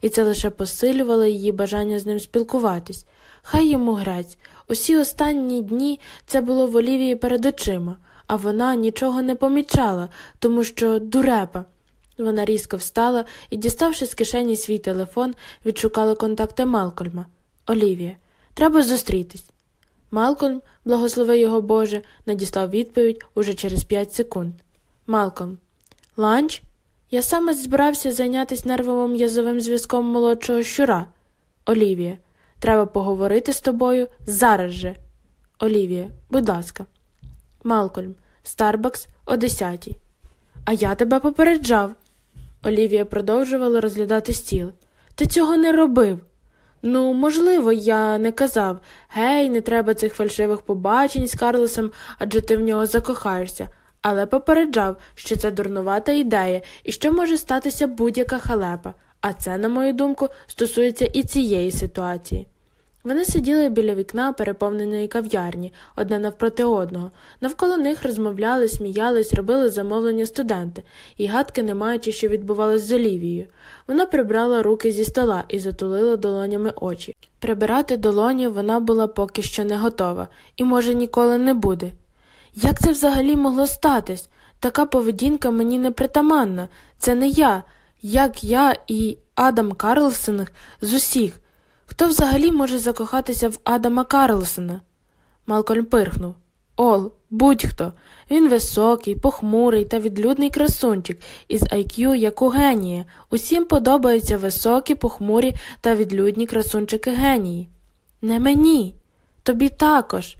і це лише посилювало її бажання з ним спілкуватись. Хай йому грець. Усі останні дні це було в Олівії перед очима, а вона нічого не помічала, тому що дурепа. Вона різко встала і, діставши з кишені свій телефон, відшукала контакти Малкольма. Олівія, треба зустрітись. Малкольм, благослови його Боже, надіслав відповідь уже через п'ять секунд. Малкольм. Ланч? Я саме збирався зайнятися нервовим язовим зв'язком молодшого щура. Олівія. Треба поговорити з тобою зараз же. Олівія, будь ласка. Малкольм. Старбакс о 10. А я тебе попереджав. Олівія продовжувала розглядати стіл. Ти цього не робив. Ну, можливо, я не казав гей, не треба цих фальшивих побачень з Карлосом, адже ти в нього закохаєшся, але попереджав, що це дурнувата ідея і що може статися будь-яка халепа, а це, на мою думку, стосується і цієї ситуації. Вони сиділи біля вікна переповненої кав'ярні, одне навпроти одного. Навколо них розмовляли, сміялись, робили замовлення студенти, і гадки не маючи, що відбувалось з Олівією. Вона прибрала руки зі стола і затулила долонями очі. Прибирати долоні вона була поки що не готова, і, може, ніколи не буде. Як це взагалі могло статись? Така поведінка мені не притаманна. Це не я, як я і Адам Карлсон з усіх. Хто взагалі може закохатися в Адама Карлсона? Малкольм пирхнув. Ол, будь-хто. Він високий, похмурий та відлюдний красунчик із IQ як у генія. Усім подобаються високі, похмурі та відлюдні красунчики генії. Не мені, тобі також.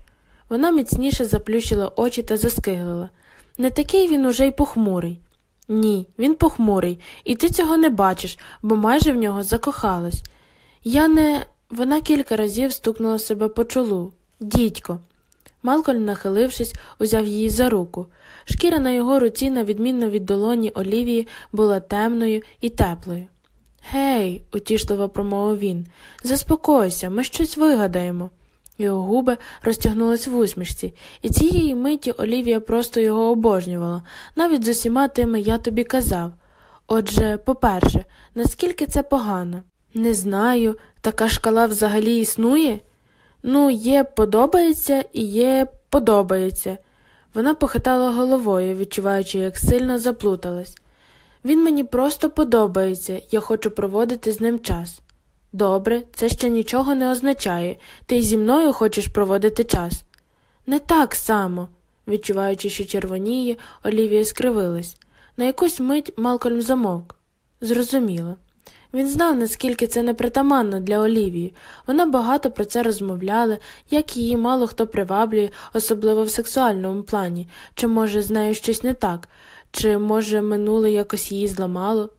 Вона міцніше заплющила очі та заскиглила. Не такий він уже й похмурий. Ні, він похмурий, і ти цього не бачиш, бо майже в нього закохалась. Я не. Вона кілька разів стукнула себе по чолу. Дідько. Малкольм, нахилившись, узяв її за руку. Шкіра на його руці, на відмінно від долоні Олівії, була темною і теплою. Гей, утішливо промовив він, заспокойся, ми щось вигадаємо. Його губи розтягнулись в усмішці, і цієї миті Олівія просто його обожнювала, навіть з усіма тими я тобі казав. Отже, по-перше, наскільки це погано? Не знаю, така шкала взагалі існує? Ну, є подобається і є подобається. Вона похитала головою, відчуваючи, як сильно заплуталась. Він мені просто подобається, я хочу проводити з ним час. Добре, це ще нічого не означає. Ти зі мною хочеш проводити час. Не так само, відчуваючи, що червоніє, Олівія скривилась. На якусь мить Малкольм замовк. Зрозуміло. Він знав, наскільки це непритаманно для Олівії. Вона багато про це розмовляла, як її мало хто приваблює, особливо в сексуальному плані, чи, може, з нею щось не так, чи, може, минуле якось її зламало.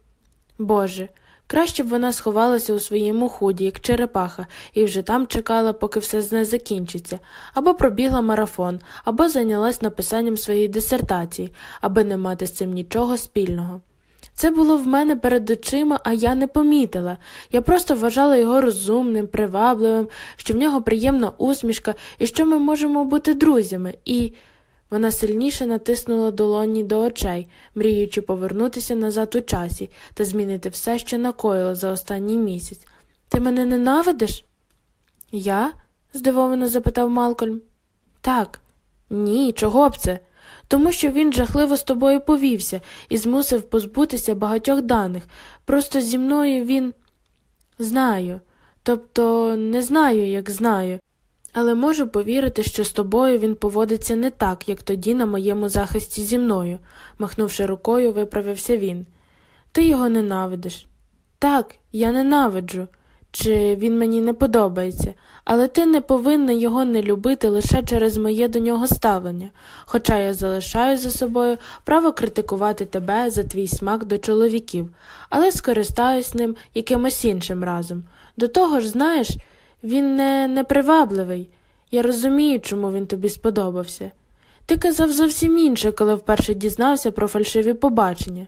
Боже, краще б вона сховалася у своєму худі, як черепаха, і вже там чекала, поки все з нею закінчиться, або пробігла марафон, або зайнялась написанням своєї дисертації, аби не мати з цим нічого спільного. Це було в мене перед очима, а я не помітила. Я просто вважала його розумним, привабливим, що в нього приємна усмішка і що ми можемо бути друзями, і. Вона сильніше натиснула долоні до очей, мріючи повернутися назад у часі та змінити все, що накоїла за останній місяць. Ти мене ненавидиш? Я? здивовано запитав Малкольм. Так. Ні, чого б це? тому що він жахливо з тобою повівся і змусив позбутися багатьох даних. Просто зі мною він знаю, тобто не знаю, як знаю, але можу повірити, що з тобою він поводиться не так, як тоді на моєму захисті зі мною, махнувши рукою, виправився він. Ти його ненавидиш. Так, я ненавиджу. Чи він мені не подобається, але ти не повинна його не любити лише через моє до нього ставлення, хоча я залишаю за собою право критикувати тебе за твій смак до чоловіків, але скористаюсь ним якимось іншим разом. До того ж, знаєш, він не непривабливий. Я розумію, чому він тобі сподобався. Ти казав зовсім інше, коли вперше дізнався про фальшиві побачення.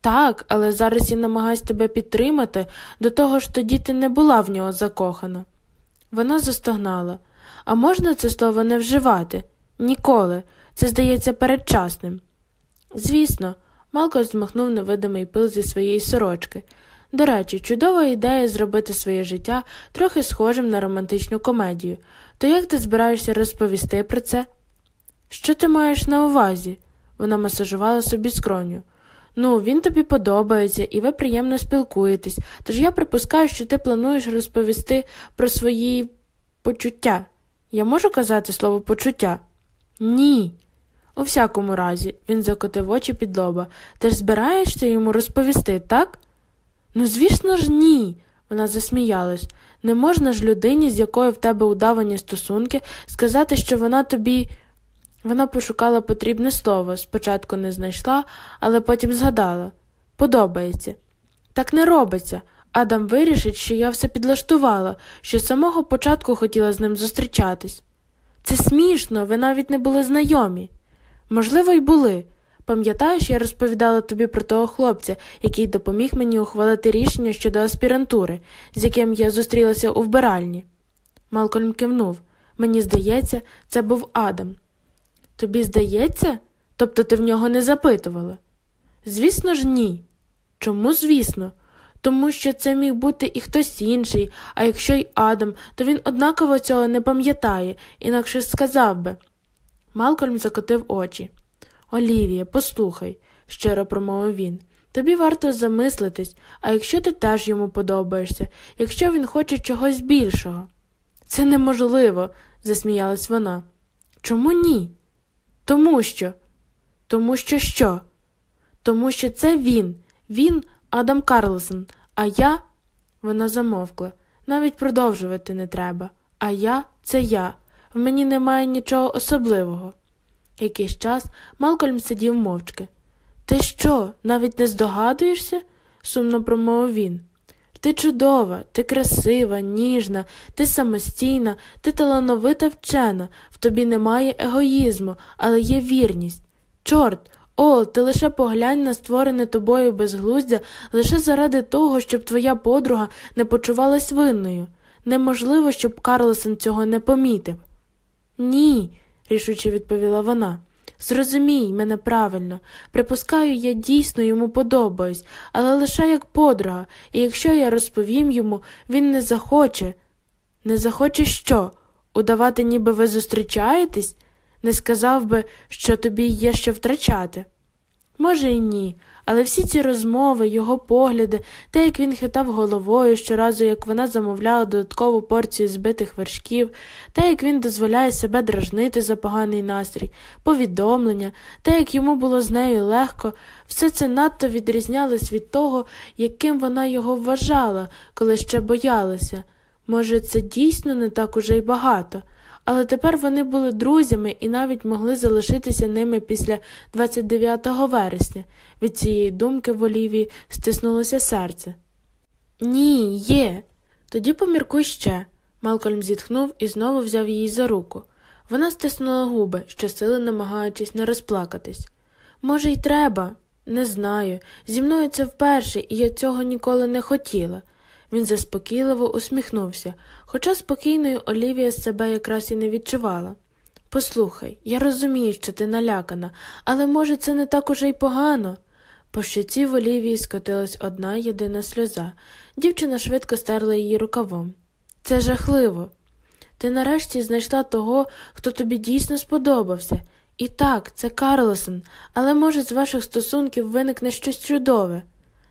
Так, але зараз я намагаюсь тебе підтримати, до того ж тоді ти не була в нього закохана. Вона застогнала. А можна це слово не вживати? Ніколи. Це здається передчасним. Звісно, Малко змахнув невидимий пил зі своєї сорочки. До речі, чудова ідея зробити своє життя трохи схожим на романтичну комедію. То як ти збираєшся розповісти про це? Що ти маєш на увазі? Вона масажувала собі скроню. Ну, він тобі подобається, і ви приємно спілкуєтесь, тож я припускаю, що ти плануєш розповісти про свої почуття. Я можу казати слово почуття? Ні. У всякому разі, він закотив очі під лоба. Ти ж збираєшся йому розповісти, так? Ну, звісно ж, ні. Вона засміялась. Не можна ж людині, з якою в тебе удавані стосунки, сказати, що вона тобі. Вона пошукала потрібне слово, спочатку не знайшла, але потім згадала подобається. Так не робиться. Адам вирішить, що я все підлаштувала, що з самого початку хотіла з ним зустрічатись. Це смішно, ви навіть не були знайомі. Можливо, й були. Пам'ятаєш, я розповідала тобі про того хлопця, який допоміг мені ухвалити рішення щодо аспірантури, з яким я зустрілася у вбиральні. Малкольм кивнув. Мені здається, це був Адам. Тобі здається? Тобто ти в нього не запитувала? Звісно ж, ні. Чому, звісно? Тому що це міг бути і хтось інший, а якщо й Адам, то він однаково цього не пам'ятає, інакше сказав би. Малкольм закотив очі. Олівія, послухай, щиро промовив він. Тобі варто замислитись, а якщо ти теж йому подобаєшся, якщо він хоче чогось більшого. Це неможливо, засміялась вона. Чому ні? Тому що. Тому що що? Тому що це він, він Адам Карлсон, а я. Вона замовкла. Навіть продовжувати не треба. А я це я. В мені немає нічого особливого. Якийсь час Малкольм сидів мовчки. Ти що, навіть не здогадуєшся? сумно промовив він. Ти чудова, ти красива, ніжна, ти самостійна, ти талановита вчена, в тобі немає егоїзму, але є вірність. Чорт, о, ти лише поглянь на створене тобою безглуздя лише заради того, щоб твоя подруга не почувалась винною. Неможливо, щоб Карлсон цього не помітив. Ні, рішуче відповіла вона. Зрозумій мене правильно. Припускаю, я дійсно йому подобаюсь, але лише як подруга, і якщо я розповім йому, він не захоче. Не захоче що? Удавати, ніби ви зустрічаєтесь? Не сказав би, що тобі є що втрачати. Може, і ні, але всі ці розмови, його погляди, те, як він хитав головою щоразу, як вона замовляла додаткову порцію збитих вершків, те, як він дозволяє себе дражнити за поганий настрій, повідомлення, те, як йому було з нею легко, все це надто відрізнялось від того, яким вона його вважала, коли ще боялася. Може, це дійсно не так уже й багато. Але тепер вони були друзями і навіть могли залишитися ними після 29 вересня. Від цієї думки в Олівії стиснулося серце. Ні, є. Тоді поміркуй ще. Малкольм зітхнув і знову взяв її за руку. Вона стиснула губи, щосили намагаючись не розплакатись. Може, й треба, не знаю. Зі мною це вперше, і я цього ніколи не хотіла. Він заспокійливо усміхнувся, хоча спокійною Олівія себе якраз і не відчувала. Послухай, я розумію, що ти налякана, але, може, це не так уже й погано. По щоці в Олівії скотилась одна єдина сльоза. Дівчина швидко стерла її рукавом. Це жахливо. Ти нарешті знайшла того, хто тобі дійсно сподобався. І так, це Карлосон, але, може, з ваших стосунків виникне щось чудове.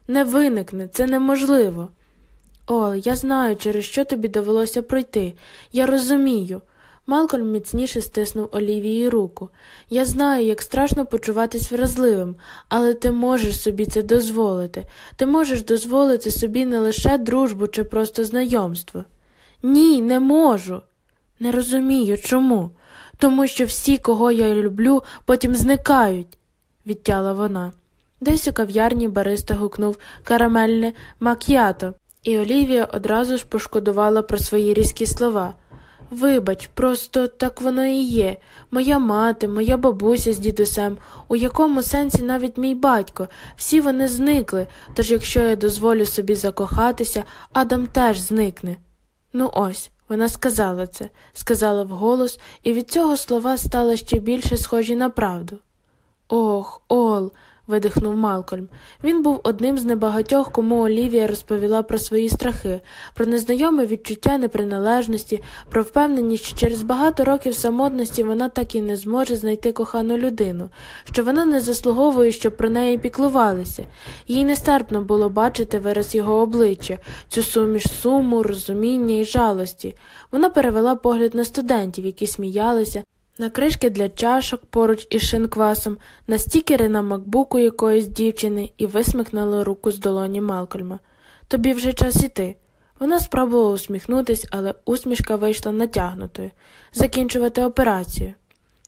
Не виникне, це неможливо. О, я знаю, через що тобі довелося пройти. Я розумію. Малкольм міцніше стиснув Олівії руку. Я знаю, як страшно почуватись вразливим, але ти можеш собі це дозволити. Ти можеш дозволити собі не лише дружбу чи просто знайомство. Ні, не можу. Не розумію, чому. Тому що всі, кого я люблю, потім зникають, відтяла вона. Десь у кав'ярні бариста гукнув карамельне мак'ято. І Олівія одразу ж пошкодувала про свої різкі слова. Вибач, просто так воно і є. Моя мати, моя бабуся з дідусем, у якому сенсі навіть мій батько, всі вони зникли, тож якщо я дозволю собі закохатися, Адам теж зникне. Ну ось, вона сказала це, сказала вголос, і від цього слова стали ще більше схожі на правду. Ох, Ол, видихнув Малкольм. Він був одним з небагатьох, кому Олівія розповіла про свої страхи, про незнайоме відчуття неприналежності, про впевненість, що через багато років самотності вона так і не зможе знайти кохану людину, що вона не заслуговує, щоб про неї піклувалися. Їй нестерпно було бачити вираз його обличчя, цю суміш суму, розуміння і жалості. Вона перевела погляд на студентів, які сміялися, на кришки для чашок поруч із шинквасом, на стікери на макбуку якоїсь дівчини і висмикнула руку з долоні Малкольма. Тобі вже час іти. Вона спробувала усміхнутись, але усмішка вийшла натягнутою. Закінчувати операцію.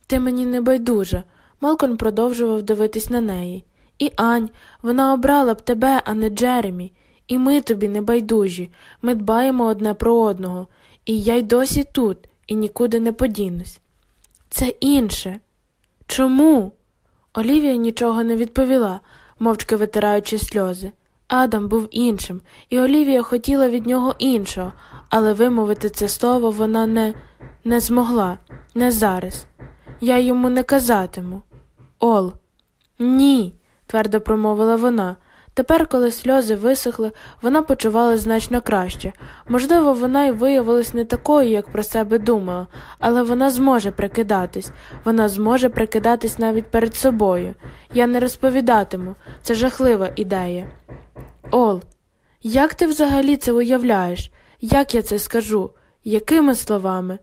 Ти мені не байдужа. Малкольм продовжував дивитись на неї. І Ань, вона обрала б тебе, а не Джеремі. І ми тобі не байдужі. Ми дбаємо одне про одного. І я й досі тут, і нікуди не подінусь. Це інше. Чому? Олівія нічого не відповіла, мовчки витираючи сльози. Адам був іншим, і Олівія хотіла від нього іншого, але вимовити це слово вона не, не змогла, не зараз. Я йому не казатиму. Ол. Ні, твердо промовила вона. Тепер, коли сльози висохли, вона почувала значно краще. Можливо, вона й виявилась не такою, як про себе думала, але вона зможе прикидатись, вона зможе прикидатись навіть перед собою. Я не розповідатиму, це жахлива ідея. Ол, як ти взагалі це уявляєш? Як я це скажу? Якими словами?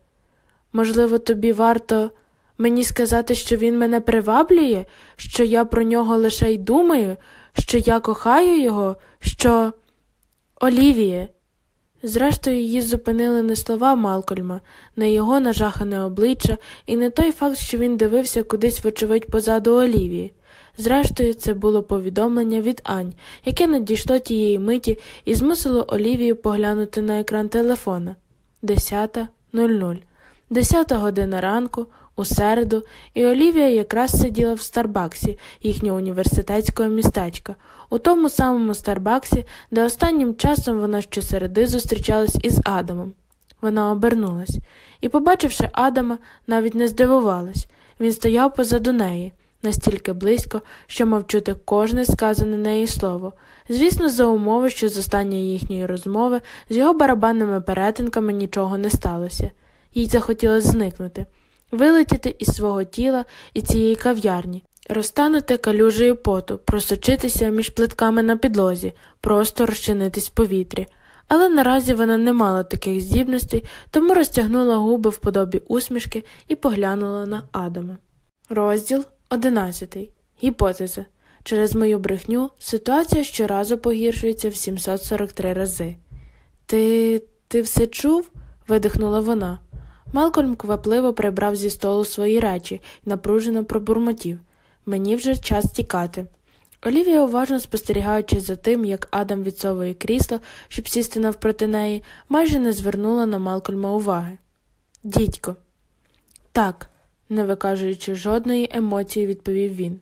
Можливо, тобі варто мені сказати, що він мене приваблює, що я про нього лише й думаю, що я кохаю його, що. Олівіє. Зрештою, її зупинили не слова Малкольма, не його нажахане обличчя і не той факт, що він дивився кудись, вочевидь, позаду Олівії. Зрештою, це було повідомлення від Ань, яке надійшло тієї миті і змусило Олівію поглянути на екран телефона. 10.00. Десята година ранку, у середу, і Олівія якраз сиділа в Старбаксі, їхнього університетського містечка, у тому самому Старбаксі, де останнім часом вона щосереди зустрічалась із Адамом. Вона обернулась і, побачивши Адама, навіть не здивувалась. Він стояв позаду неї, настільки близько, що мав чути кожне сказане неї слово. Звісно, за умови, що з останньої їхньої розмови з його барабанними перетинками нічого не сталося. Їй захотілося зникнути, вилетіти із свого тіла і цієї кав'ярні, розтанути калюжею поту, просочитися між плитками на підлозі, просто розчинитись в повітрі. Але наразі вона не мала таких здібностей, тому розтягнула губи в подобі усмішки і поглянула на Адама. Розділ одинадцятий. Гіпотеза. Через мою брехню ситуація щоразу погіршується в 743 рази. Ти ти все чув? видихнула вона. Малкольм квапливо прибрав зі столу свої речі напружено пробурмотів. Мені вже час тікати. Олівія, уважно спостерігаючи за тим, як Адам відсовує крісло, щоб сісти навпроти неї, майже не звернула на Малкольма уваги. Дідько. Так, не викажуючи жодної емоції, відповів він.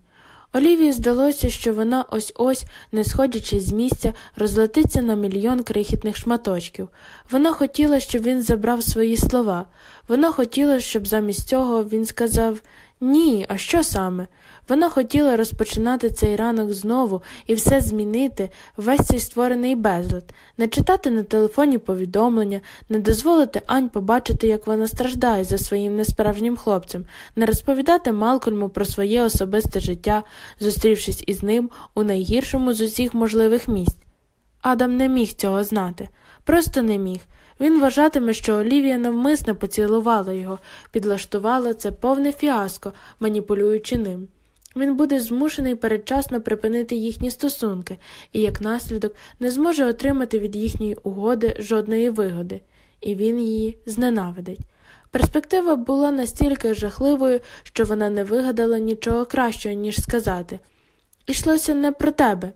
Олівії здалося, що вона ось ось, не сходячи з місця, розлетиться на мільйон крихітних шматочків. Вона хотіла, щоб він забрав свої слова. Вона хотіла, щоб замість цього він сказав ні, а що саме? Вона хотіла розпочинати цей ранок знову і все змінити, весь цей створений безлад, не читати на телефоні повідомлення, не дозволити Ань побачити, як вона страждає за своїм несправжнім хлопцем, не розповідати Малкольму про своє особисте життя, зустрівшись із ним у найгіршому з усіх можливих місць. Адам не міг цього знати, просто не міг. Він вважатиме, що Олівія навмисно поцілувала його, підлаштувала це повне фіаско, маніпулюючи ним. Він буде змушений передчасно припинити їхні стосунки і, як наслідок, не зможе отримати від їхньої угоди жодної вигоди, і він її зненавидить. Перспектива була настільки жахливою, що вона не вигадала нічого кращого, ніж сказати Ішлося не про тебе.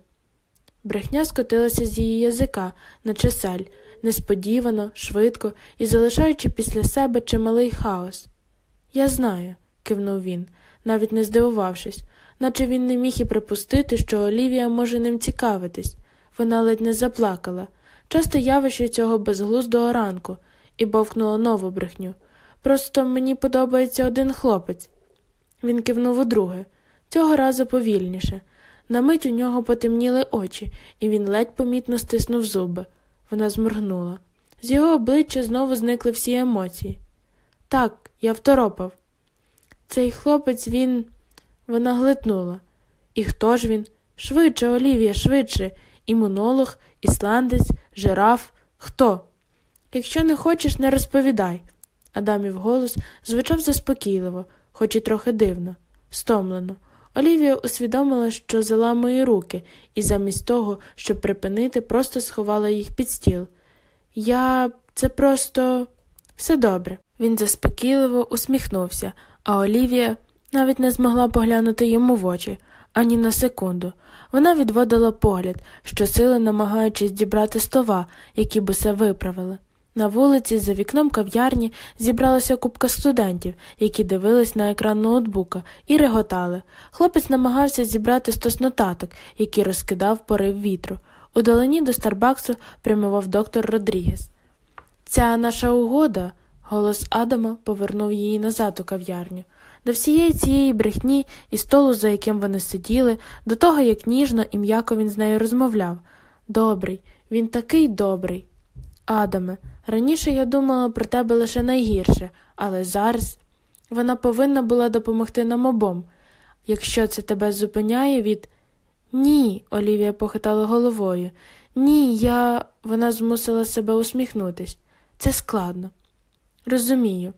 Брехня скотилася з її язика, на чесель, несподівано, швидко і залишаючи після себе чималий хаос. Я знаю, кивнув він, навіть не здивувавшись, наче він не міг і припустити, що Олівія може ним цікавитись. Вона ледь не заплакала, часто явище цього безглуздого ранку, і бовкнула нову брехню. Просто мені подобається один хлопець. Він кивнув удруге, цього разу повільніше. На мить у нього потемніли очі, і він ледь помітно стиснув зуби. Вона зморгнула. З його обличчя знову зникли всі емоції. Так, я второпав. Цей хлопець він. Вона глитнула. І хто ж він? Швидше, Олівія, швидше. Імунолог, ісландець, жираф. Хто? Якщо не хочеш, не розповідай. Адамів голос звучав заспокійливо, хоч і трохи дивно, стомлено. Олівія усвідомила, що заламує руки, і замість того, щоб припинити, просто сховала їх під стіл. Я це просто все добре. Він заспокійливо усміхнувся, а Олівія навіть не змогла поглянути йому в очі ані на секунду. Вона відводила погляд, щосили намагаючись дібрати слова, які б усе виправили. На вулиці, за вікном кав'ярні, зібралася купка студентів, які дивились на екран ноутбука, і реготали. Хлопець намагався зібрати стос нотаток, які розкидав порив вітру. Удалені до Старбаксу прямував доктор Родрігес. Ця наша угода, голос Адама повернув її назад у кав'ярню. До всієї цієї брехні і столу, за яким вони сиділи, до того, як ніжно і м'яко він з нею розмовляв. Добрий, він такий добрий. Адаме, раніше я думала про тебе лише найгірше, але зараз вона повинна була допомогти нам обом. Якщо це тебе зупиняє від. Ні, Олівія похитала головою. Ні, я. Вона змусила себе усміхнутись. Це складно. Розумію.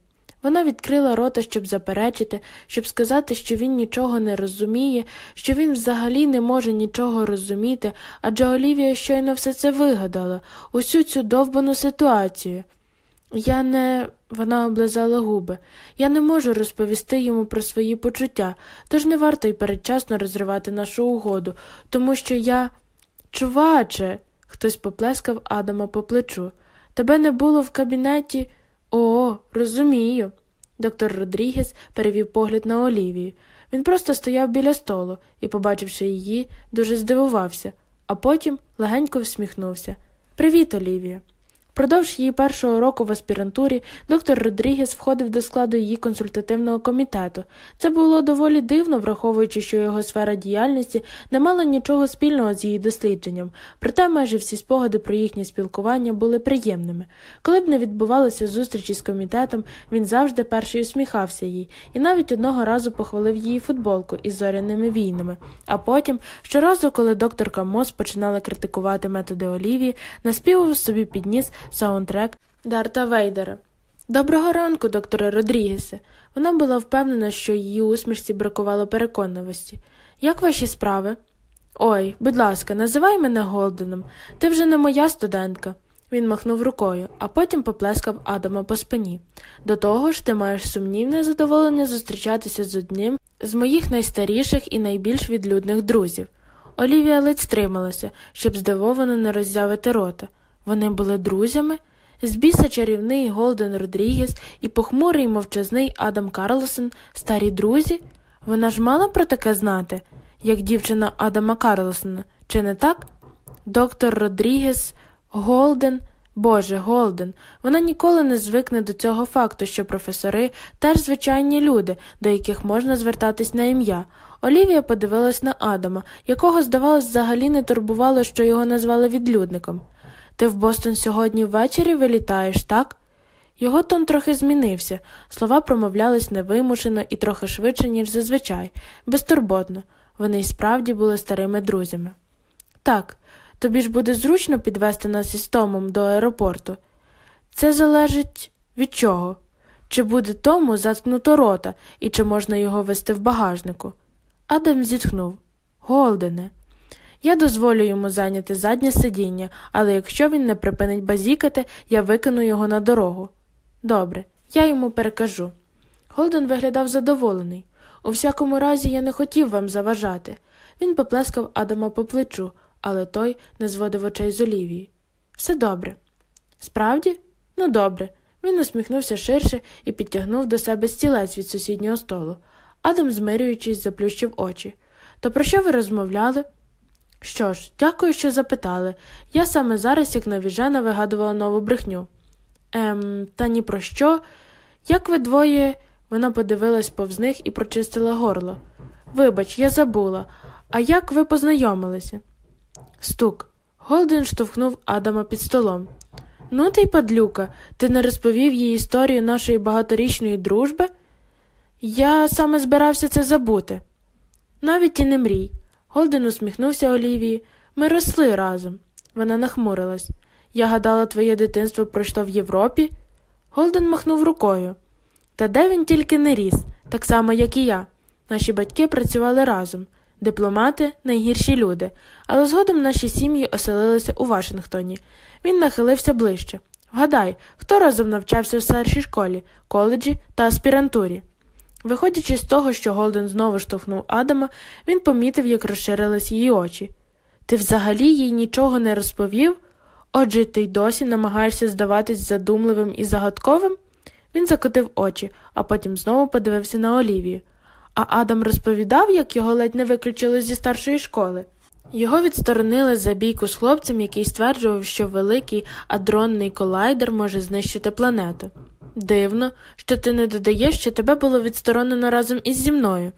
Вона відкрила рота, щоб заперечити, щоб сказати, що він нічого не розуміє, що він взагалі не може нічого розуміти, адже Олівія щойно все це вигадала, усю цю довбану ситуацію. Я не. вона облизала губи. Я не можу розповісти йому про свої почуття, тож не варто й передчасно розривати нашу угоду, тому що я. Чуваче, хтось поплескав Адама по плечу. Тебе не було в кабінеті. О, розумію. Доктор Родрігес перевів погляд на Олівію. Він просто стояв біля столу і, побачивши її, дуже здивувався, а потім легенько всміхнувся. Привіт, Олівія. Впродовж її першого року в аспірантурі доктор Родрігес входив до складу її консультативного комітету. Це було доволі дивно, враховуючи, що його сфера діяльності не мала нічого спільного з її дослідженням, проте майже всі спогади про їхнє спілкування були приємними. Коли б не відбувалися зустрічі з комітетом, він завжди перший усміхався їй і навіть одного разу похвалив її футболку із зоряними війнами. А потім, щоразу, коли докторка Мос починала критикувати методи Олівії, наспівував собі підніс саундтрек Дарта Вейдера. Доброго ранку, докторе Родрігесе. Вона була впевнена, що її усмішці бракувало переконливості. Як ваші справи? Ой, будь ласка, називай мене Голденом. Ти вже не моя студентка. Він махнув рукою, а потім поплескав Адама по спині. До того ж, ти маєш сумнівне задоволення зустрічатися з одним з моїх найстаріших і найбільш відлюдних друзів. Олівія ледь стрималася, щоб здивовано не роззявити рота. Вони були друзями? З біса чарівний Голден Родрігес і похмурий мовчазний Адам Карлсон старі друзі? Вона ж мала про таке знати, як дівчина Адама Карлсона, чи не так? Доктор Родрігес, Голден, Боже, Голден, вона ніколи не звикне до цього факту, що професори теж звичайні люди, до яких можна звертатись на ім'я. Олівія подивилась на Адама, якого, здавалось, взагалі не турбувало, що його назвали відлюдником. Ти в Бостон сьогодні ввечері вилітаєш, так? Його тон трохи змінився, слова промовлялись невимушено і трохи швидше, ніж зазвичай, безтурботно. Вони й справді були старими друзями. Так, тобі ж буде зручно підвести нас із Томом до аеропорту. Це залежить від чого? Чи буде тому заткнуто рота, і чи можна його вести в багажнику? Адам зітхнув. Голдене. Я дозволю йому зайняти заднє сидіння, але якщо він не припинить базікати, я викину його на дорогу. Добре, я йому перекажу. Голден виглядав задоволений. У всякому разі, я не хотів вам заважати. Він поплескав Адама по плечу, але той не зводив очей з Олівії. Все добре. Справді? Ну, добре. Він усміхнувся ширше і підтягнув до себе стілець від сусіднього столу. Адам, змирюючись, заплющив очі. То про що ви розмовляли? Що ж, дякую, що запитали. Я саме зараз, як навіжена, вигадувала нову брехню. Ем, та ні про що. Як ви двоє. Вона подивилась повз них і прочистила горло. Вибач, я забула. А як ви познайомилися? Стук. Голден штовхнув Адама під столом. Ну ти й падлюка, ти не розповів їй історію нашої багаторічної дружби? Я саме збирався це забути. Навіть і не мрій. Голден усміхнувся Олівії. Ми росли разом. Вона нахмурилась. Я гадала, твоє дитинство пройшло в Європі? Голден махнув рукою. Та де він тільки не ріс, так само, як і я. Наші батьки працювали разом. Дипломати найгірші люди, але згодом наші сім'ї оселилися у Вашингтоні. Він нахилився ближче. Вгадай, хто разом навчався в старшій школі, коледжі та аспірантурі. Виходячи з того, що Голден знову штовхнув Адама, він помітив, як розширились її очі. Ти взагалі їй нічого не розповів? Отже, ти й досі намагаєшся здаватись задумливим і загадковим? Він закотив очі, а потім знову подивився на Олівію. А Адам розповідав, як його ледь не виключили зі старшої школи. Його відсторонили за бійку з хлопцем, який стверджував, що великий адронний колайдер може знищити планету. Дивно, що ти не додаєш, що тебе було відсторонено разом із зі мною.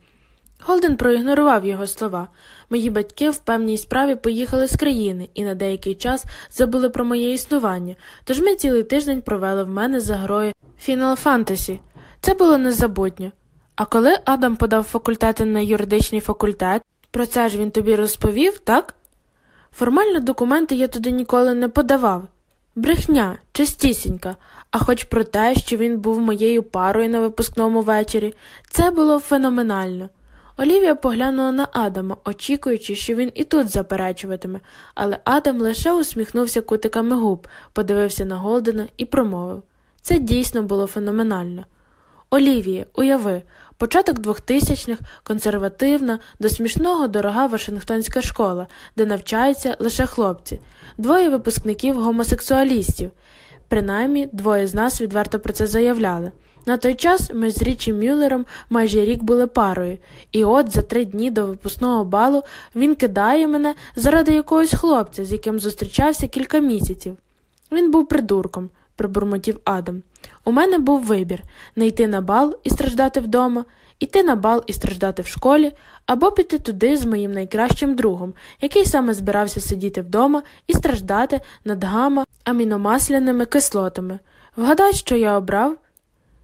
Голден проігнорував його слова. Мої батьки в певній справі поїхали з країни і на деякий час забули про моє існування, тож ми цілий тиждень провели в мене за грою Final Fantasy. Це було незабутньо. А коли Адам подав факультети на юридичний факультет, про це ж він тобі розповів, так? Формально документи я туди ніколи не подавав. Брехня, чистісінька, а хоч про те, що він був моєю парою на випускному вечорі, це було феноменально. Олівія поглянула на Адама, очікуючи, що він і тут заперечуватиме, але Адам лише усміхнувся кутиками губ, подивився на Голдена і промовив це дійсно було феноменально. Олівія, уяви, початок 2000-х, консервативна, до смішного дорога Вашингтонська школа, де навчаються лише хлопці, двоє випускників гомосексуалістів. Принаймні, двоє з нас відверто про це заявляли. На той час ми з Річі Мюллером майже рік були парою, і от за три дні до випускного балу він кидає мене заради якогось хлопця, з яким зустрічався кілька місяців. Він був придурком, пробурмотів Адам. У мене був вибір не йти на бал і страждати вдома, іти на бал і страждати в школі, або піти туди з моїм найкращим другом, який саме збирався сидіти вдома і страждати над гама аміномасляними кислотами. Вгадай, що я обрав?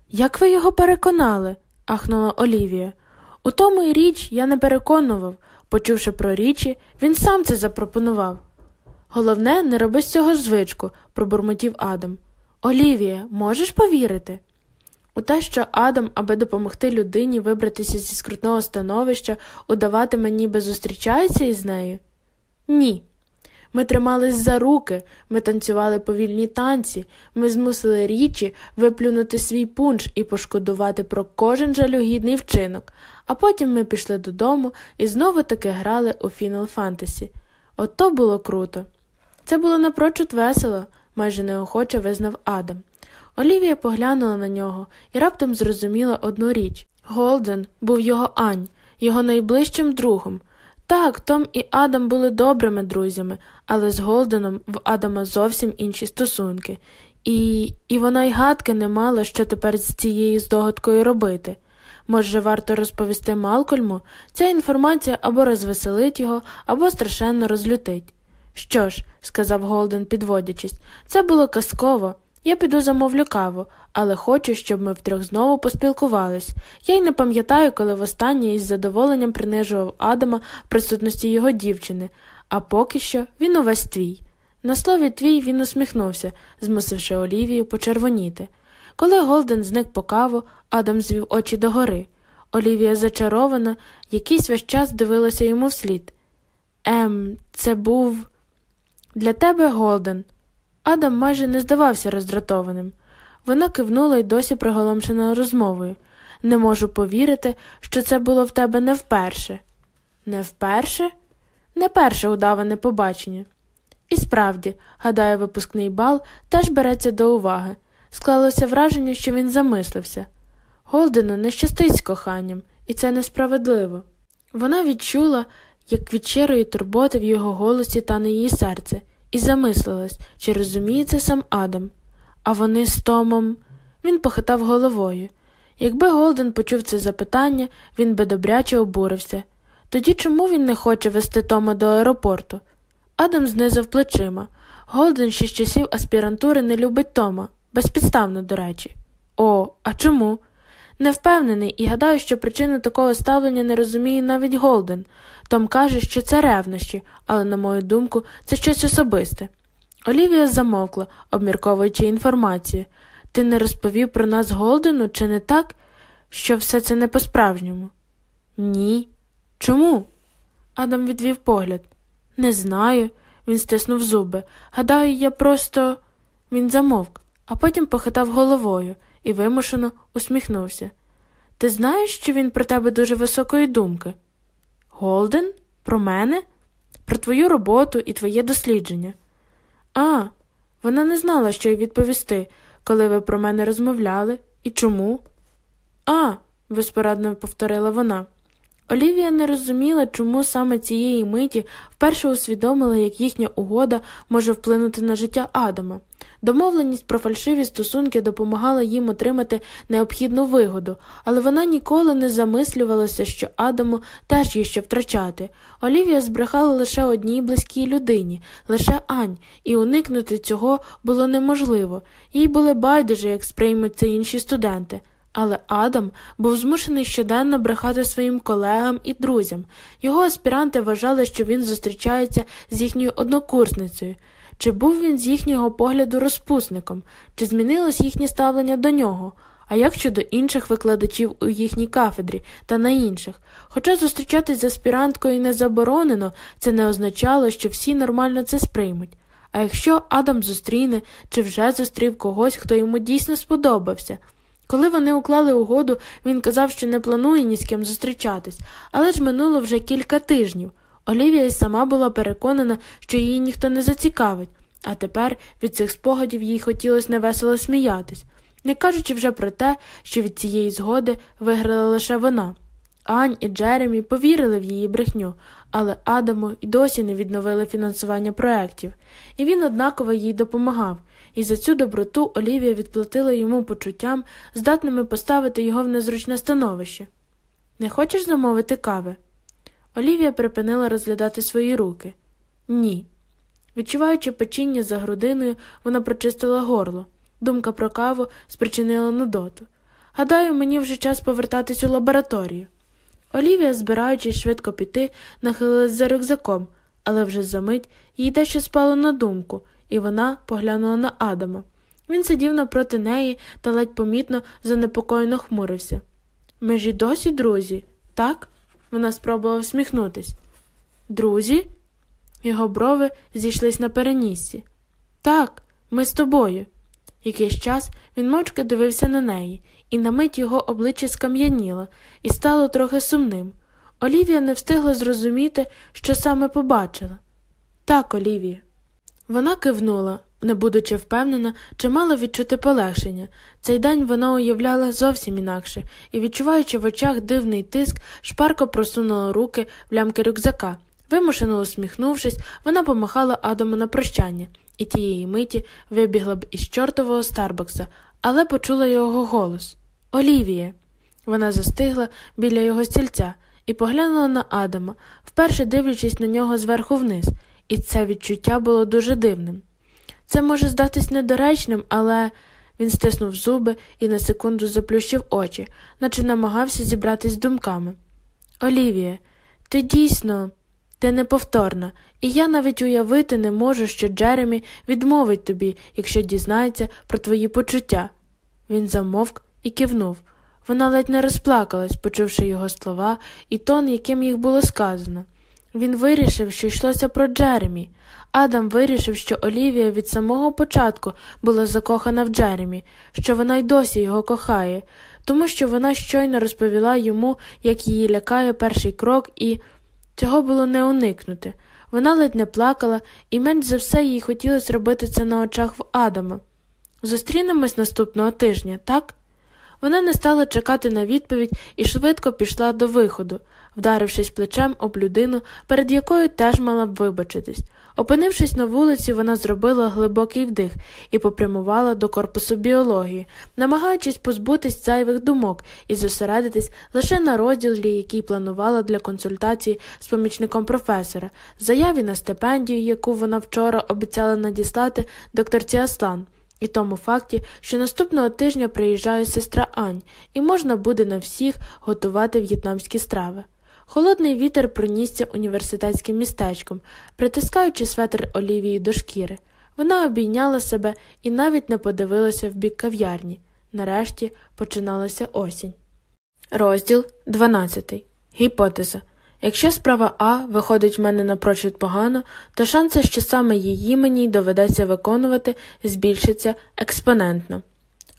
Як ви його переконали? ахнула Олівія. У тому й річ я не переконував. Почувши про річі, він сам це запропонував. Головне, не роби з цього звичку, пробурмотів Адам. Олівія, можеш повірити? У те, що Адам, аби допомогти людині вибратися зі скрутного становища, удаватиме, ніби зустрічається із нею? Ні. Ми тримались за руки, ми танцювали повільні танці, ми змусили річі виплюнути свій пунш і пошкодувати про кожен жалюгідний вчинок, а потім ми пішли додому і знову таки грали у Final Fantasy. Ото було круто. Це було напрочуд весело, майже неохоче визнав Адам. Олівія поглянула на нього і раптом зрозуміла одну річ Голден був його Ань, його найближчим другом. Так, Том і Адам були добрими друзями, але з Голденом в Адама зовсім інші стосунки, і і вона й гадки не мала, що тепер з цією здогадкою робити. Може, варто розповісти Малкольму, ця інформація або розвеселить його, або страшенно розлютить. Що ж, сказав Голден, підводячись, це було казково. Я піду замовлю каву, але хочу, щоб ми втрьох знову поспілкувались. Я й не пам'ятаю, коли востаннє із задоволенням принижував Адама в присутності його дівчини, а поки що він увесь твій. На слові твій він усміхнувся, змусивши Олівію почервоніти. Коли Голден зник по каву, Адам звів очі догори. Олівія зачарована, якийсь весь час дивилася йому вслід. Ем, це був. Для тебе, Голден. Адам майже не здавався роздратованим. Вона кивнула й досі приголомшена розмовою. Не можу повірити, що це було в тебе не вперше. Не вперше? Не перше удаване побачення. І справді, гадаю, випускний бал теж береться до уваги. Склалося враження, що він замислився. Голдену не щастить з коханням, і це несправедливо. Вона відчула, як від щирої турботи в його голосі та на її серце і замислилась, чи розуміє це сам Адам. А вони з Томом. Він похитав головою. Якби Голден почув це запитання, він би добряче обурився. Тоді чому він не хоче вести Тома до аеропорту? Адам знизав плечима. Голден ще з часів аспірантури не любить Тома, безпідставно, до речі. О, а чому? Не впевнений і гадаю, що причину такого ставлення не розуміє навіть Голден. Том каже, що це ревнощі, але, на мою думку, це щось особисте. Олівія замовкла, обмірковуючи інформацію. Ти не розповів про нас Голдену, чи не так, що все це не по-справжньому? Ні. Чому? Адам відвів погляд. Не знаю. Він стиснув зуби. Гадаю, я просто. Він замовк, а потім похитав головою і вимушено усміхнувся. Ти знаєш, що він про тебе дуже високої думки? Голден? Про мене? Про твою роботу і твоє дослідження. А, вона не знала, що й відповісти, коли ви про мене розмовляли, і чому? А, безпорадно повторила вона. Олівія не розуміла, чому саме цієї миті вперше усвідомила, як їхня угода може вплинути на життя Адама. Домовленість про фальшиві стосунки допомагала їм отримати необхідну вигоду, але вона ніколи не замислювалася, що Адаму теж є що втрачати. Олівія збрехала лише одній близькій людині, лише Ань, і уникнути цього було неможливо. Їй були байдуже, як сприймуть це інші студенти. Але Адам був змушений щоденно брехати своїм колегам і друзям. Його аспіранти вважали, що він зустрічається з їхньою однокурсницею. Чи був він з їхнього погляду розпусником, чи змінилось їхнє ставлення до нього? А як щодо інших викладачів у їхній кафедрі та на інших? Хоча зустрічатись з аспіранткою не заборонено, це не означало, що всі нормально це сприймуть. А якщо Адам зустріне чи вже зустрів когось, хто йому дійсно сподобався? Коли вони уклали угоду, він казав, що не планує ні з ким зустрічатись, але ж минуло вже кілька тижнів. Олівія й сама була переконана, що її ніхто не зацікавить, а тепер від цих спогадів їй хотілося невесело сміятись, не кажучи вже про те, що від цієї згоди виграла лише вона. Ань і Джеремі повірили в її брехню, але Адаму й досі не відновили фінансування проєктів, і він однаково їй допомагав і за цю доброту Олівія відплатила йому почуттям, здатними поставити його в незручне становище. Не хочеш замовити кави? Олівія припинила розглядати свої руки. Ні. Відчуваючи печіння за грудиною, вона прочистила горло. Думка про каву спричинила нудоту. Гадаю, мені вже час повертатись у лабораторію. Олівія, збираючись швидко піти, нахилилась за рюкзаком, але вже за мить їй дещо спало на думку, і вона поглянула на Адама. Він сидів напроти неї та ледь помітно занепокоєно хмурився. Ми ж і досі друзі, так? Вона спробувала всміхнутись. Друзі? Його брови зійшлись на переніссі. Так, ми з тобою. Якийсь час він мовчки дивився на неї, і на мить його обличчя скам'яніло і стало трохи сумним. Олівія не встигла зрозуміти, що саме побачила. Так, Олівія. Вона кивнула, не будучи впевнена, чи мала відчути полегшення. Цей день вона уявляла зовсім інакше і, відчуваючи в очах дивний тиск, шпарко просунула руки в лямки рюкзака. Вимушено усміхнувшись, вона помахала Адаму на прощання, і тієї миті вибігла б із чортового Старбакса, але почула його голос Олівіє. Вона застигла біля його стільця і поглянула на Адама, вперше дивлячись на нього зверху вниз і це відчуття було дуже дивним. Це може здатись недоречним, але він стиснув зуби і на секунду заплющив очі, наче намагався зібратись з думками. Олівія, ти дійсно, ти неповторна, і я навіть уявити не можу, що Джеремі відмовить тобі, якщо дізнається про твої почуття. Він замовк і кивнув. Вона ледь не розплакалась, почувши його слова і тон, яким їх було сказано. Він вирішив, що йшлося про Джеремі. Адам вирішив, що Олівія від самого початку була закохана в Джеремі, що вона й досі його кохає, тому що вона щойно розповіла йому, як її лякає перший крок, і цього було не уникнути. Вона ледь не плакала, і менш за все їй хотілося робити це на очах в Адама. Зустрінемось наступного тижня, так? Вона не стала чекати на відповідь і швидко пішла до виходу вдарившись плечем об людину, перед якою теж мала б вибачитись. Опинившись на вулиці, вона зробила глибокий вдих і попрямувала до корпусу біології, намагаючись позбутись зайвих думок і зосередитись лише на розділі, який планувала для консультації з помічником професора, заяві на стипендію, яку вона вчора обіцяла надіслати докторці Аслан. І тому факті, що наступного тижня приїжджає сестра Ань, і можна буде на всіх готувати в'єтнамські страви. Холодний вітер пронісся університетським містечком, притискаючи светр Олівії до шкіри. Вона обійняла себе і навіть не подивилася в бік кав'ярні. Нарешті починалася осінь. Розділ 12. Гіпотеза. Якщо справа А виходить в мене напрочуд погано, то шанси, що саме її мені доведеться виконувати, збільшаться експонентно.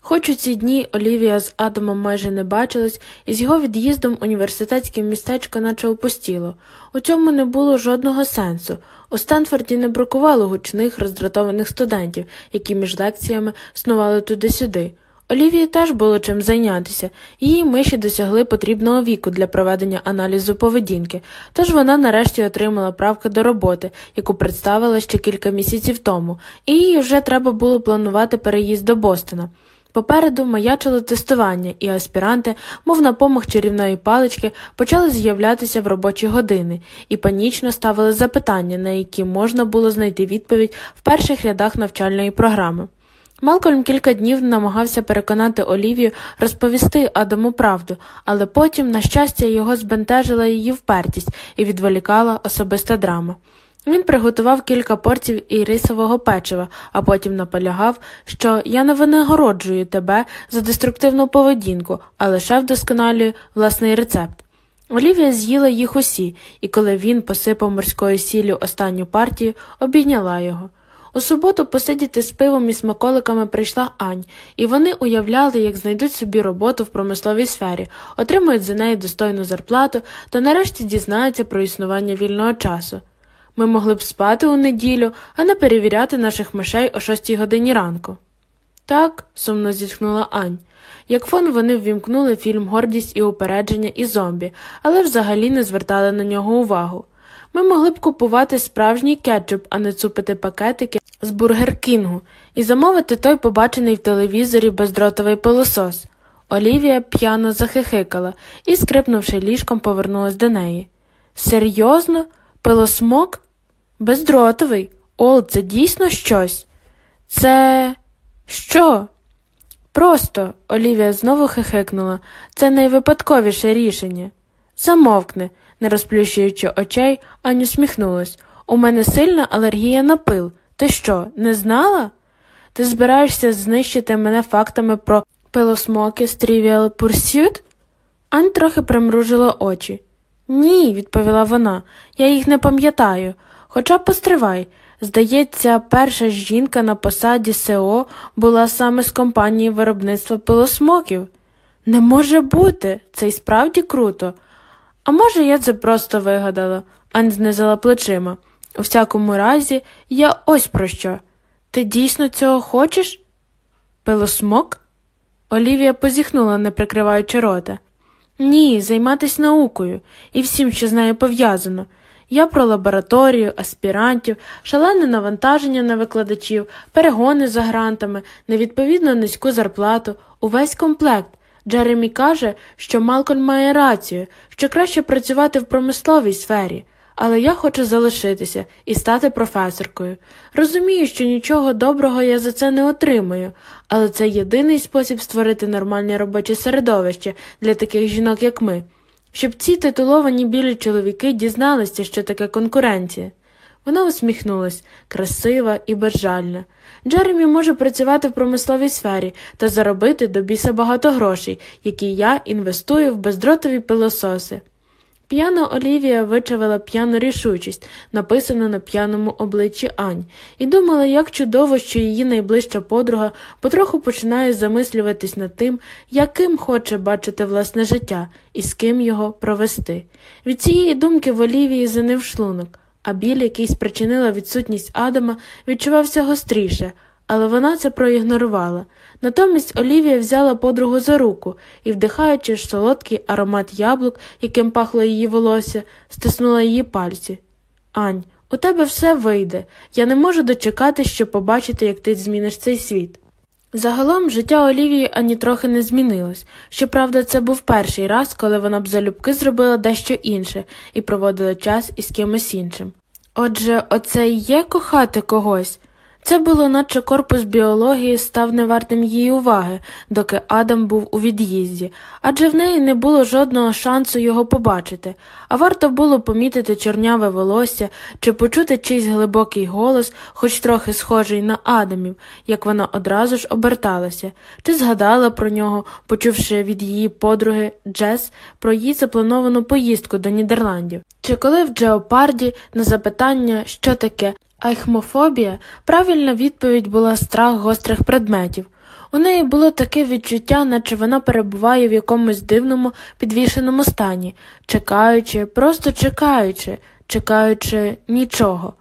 Хоч у ці дні Олівія з Адамом майже не бачилась, і з його від'їздом університетське містечко наче опустіло. У цьому не було жодного сенсу. У Стенфорді не бракувало гучних роздратованих студентів, які між лекціями снували туди-сюди. Олівії теж було чим зайнятися, її миші досягли потрібного віку для проведення аналізу поведінки, тож вона нарешті отримала правки до роботи, яку представила ще кілька місяців тому, і їй вже треба було планувати переїзд до Бостона. Попереду маячило тестування, і аспіранти, мов на помах чарівної палички, почали з'являтися в робочі години і панічно ставили запитання, на які можна було знайти відповідь в перших рядах навчальної програми. Малкольм кілька днів намагався переконати Олівію розповісти Адаму правду, але потім, на щастя, його збентежила її впертість і відволікала особиста драма. Він приготував кілька порцій ірисового печива, а потім наполягав, що я не винагороджую тебе за деструктивну поведінку, а лише вдосконалюю власний рецепт. Олівія з'їла їх усі, і коли він посипав морською сіллю останню партію, обійняла його. У суботу посидіти з пивом і смаколиками прийшла Ань, і вони уявляли, як знайдуть собі роботу в промисловій сфері, отримують за неї достойну зарплату та нарешті дізнаються про існування вільного часу. Ми могли б спати у неділю, а не перевіряти наших мишей о шостій годині ранку. Так, сумно зітхнула Ань. Як фон вони ввімкнули фільм Гордість і упередження і зомбі, але взагалі не звертали на нього увагу. Ми могли б купувати справжній кетчуп, а не цупити пакетики з бургер Кінгу і замовити той побачений в телевізорі бездротовий пилосос. Олівія п'яно захихикала і, скрипнувши ліжком, повернулась до неї. Серйозно? Пилосмок? Бездротовий. Ол, це дійсно щось? Це що? Просто, Олівія знову хихикнула, це найвипадковіше рішення. Замовкни, не розплющуючи очей, Аню усміхнулась. У мене сильна алергія на пил. Ти що, не знала? Ти збираєшся знищити мене фактами про пилосмоки з Trivial Pursuit? Ань трохи примружила очі. Ні, відповіла вона, я їх не пам'ятаю. Хоча постривай. Здається, перша жінка на посаді СО була саме з компанії виробництва пилосмоків. Не може бути, це й справді круто. А може, я це просто вигадала, Ань знизила плечима. У всякому разі, я ось про що. Ти дійсно цього хочеш? Пилосмок? Олівія позіхнула, не прикриваючи рота. Ні, займатися наукою і всім, що з нею пов'язано. Я про лабораторію, аспірантів, шалене навантаження на викладачів, перегони за грантами, невідповідно низьку зарплату, увесь комплект. Джеремі каже, що Малкольм має рацію, що краще працювати в промисловій сфері, але я хочу залишитися і стати професоркою. Розумію, що нічого доброго я за це не отримаю, але це єдиний спосіб створити нормальне робоче середовище для таких жінок, як ми щоб ці титуловані білі чоловіки дізналися, що таке конкуренція. Вона усміхнулась, красива і безжальна. Джеремі може працювати в промисловій сфері та заробити до біса багато грошей, які я інвестую в бездротові пилососи. П'яна Олівія вичавила п'яну рішучість, написану на п'яному обличчі Ань, і думала, як чудово, що її найближча подруга потроху починає замислюватись над тим, яким хоче бачити власне життя і з ким його провести. Від цієї думки в Олівії занив шлунок, а біль, який спричинила відсутність Адама, відчувався гостріше, але вона це проігнорувала. Натомість Олівія взяла подругу за руку і, вдихаючи солодкий аромат яблук, яким пахло її волосся, стиснула її пальці. Ань, У тебе все вийде. Я не можу дочекати, щоб побачити, як ти зміниш цей світ. Загалом життя Олівії ані трохи не змінилось. Щоправда, це був перший раз, коли вона б залюбки зробила дещо інше і проводила час із кимось іншим. Отже, оце і є кохати когось. Це було, наче корпус біології став невартим її уваги, доки Адам був у від'їзді, адже в неї не було жодного шансу його побачити, а варто було помітити чорняве волосся чи почути чийсь глибокий голос, хоч трохи схожий на Адамів, як вона одразу ж оберталася, чи згадала про нього, почувши від її подруги Джес про її заплановану поїздку до Нідерландів, чи коли в Джеопарді на запитання, що таке Айхмофобія правильна відповідь була страх гострих предметів. У неї було таке відчуття, наче вона перебуває в якомусь дивному підвішеному стані, чекаючи, просто чекаючи, чекаючи нічого.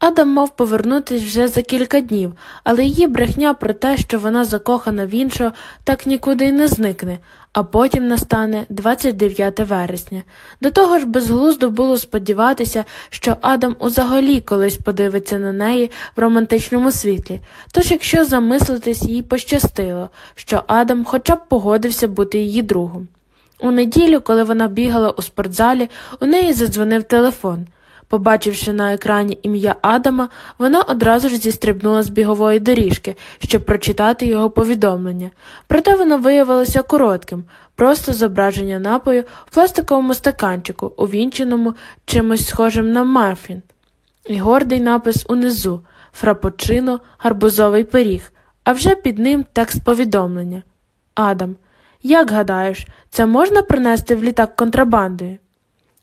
Адам мав повернутися вже за кілька днів, але її брехня про те, що вона закохана в іншого, так нікуди й не зникне, а потім настане 29 вересня. До того ж, безглуздо було сподіватися, що Адам узагалі колись подивиться на неї в романтичному світлі. Тож, якщо замислитись, їй пощастило, що Адам хоча б погодився бути її другом. У неділю, коли вона бігала у спортзалі, у неї задзвонив телефон. Побачивши на екрані ім'я Адама, вона одразу ж зістрибнула з бігової доріжки, щоб прочитати його повідомлення. Проте воно виявилося коротким, просто зображення напою в пластиковому стаканчику, увінченому чимось схожим на мафін. І гордий напис унизу фрапочино, гарбузовий пиріг, а вже під ним текст повідомлення. Адам, як гадаєш, це можна принести в літак контрабандою?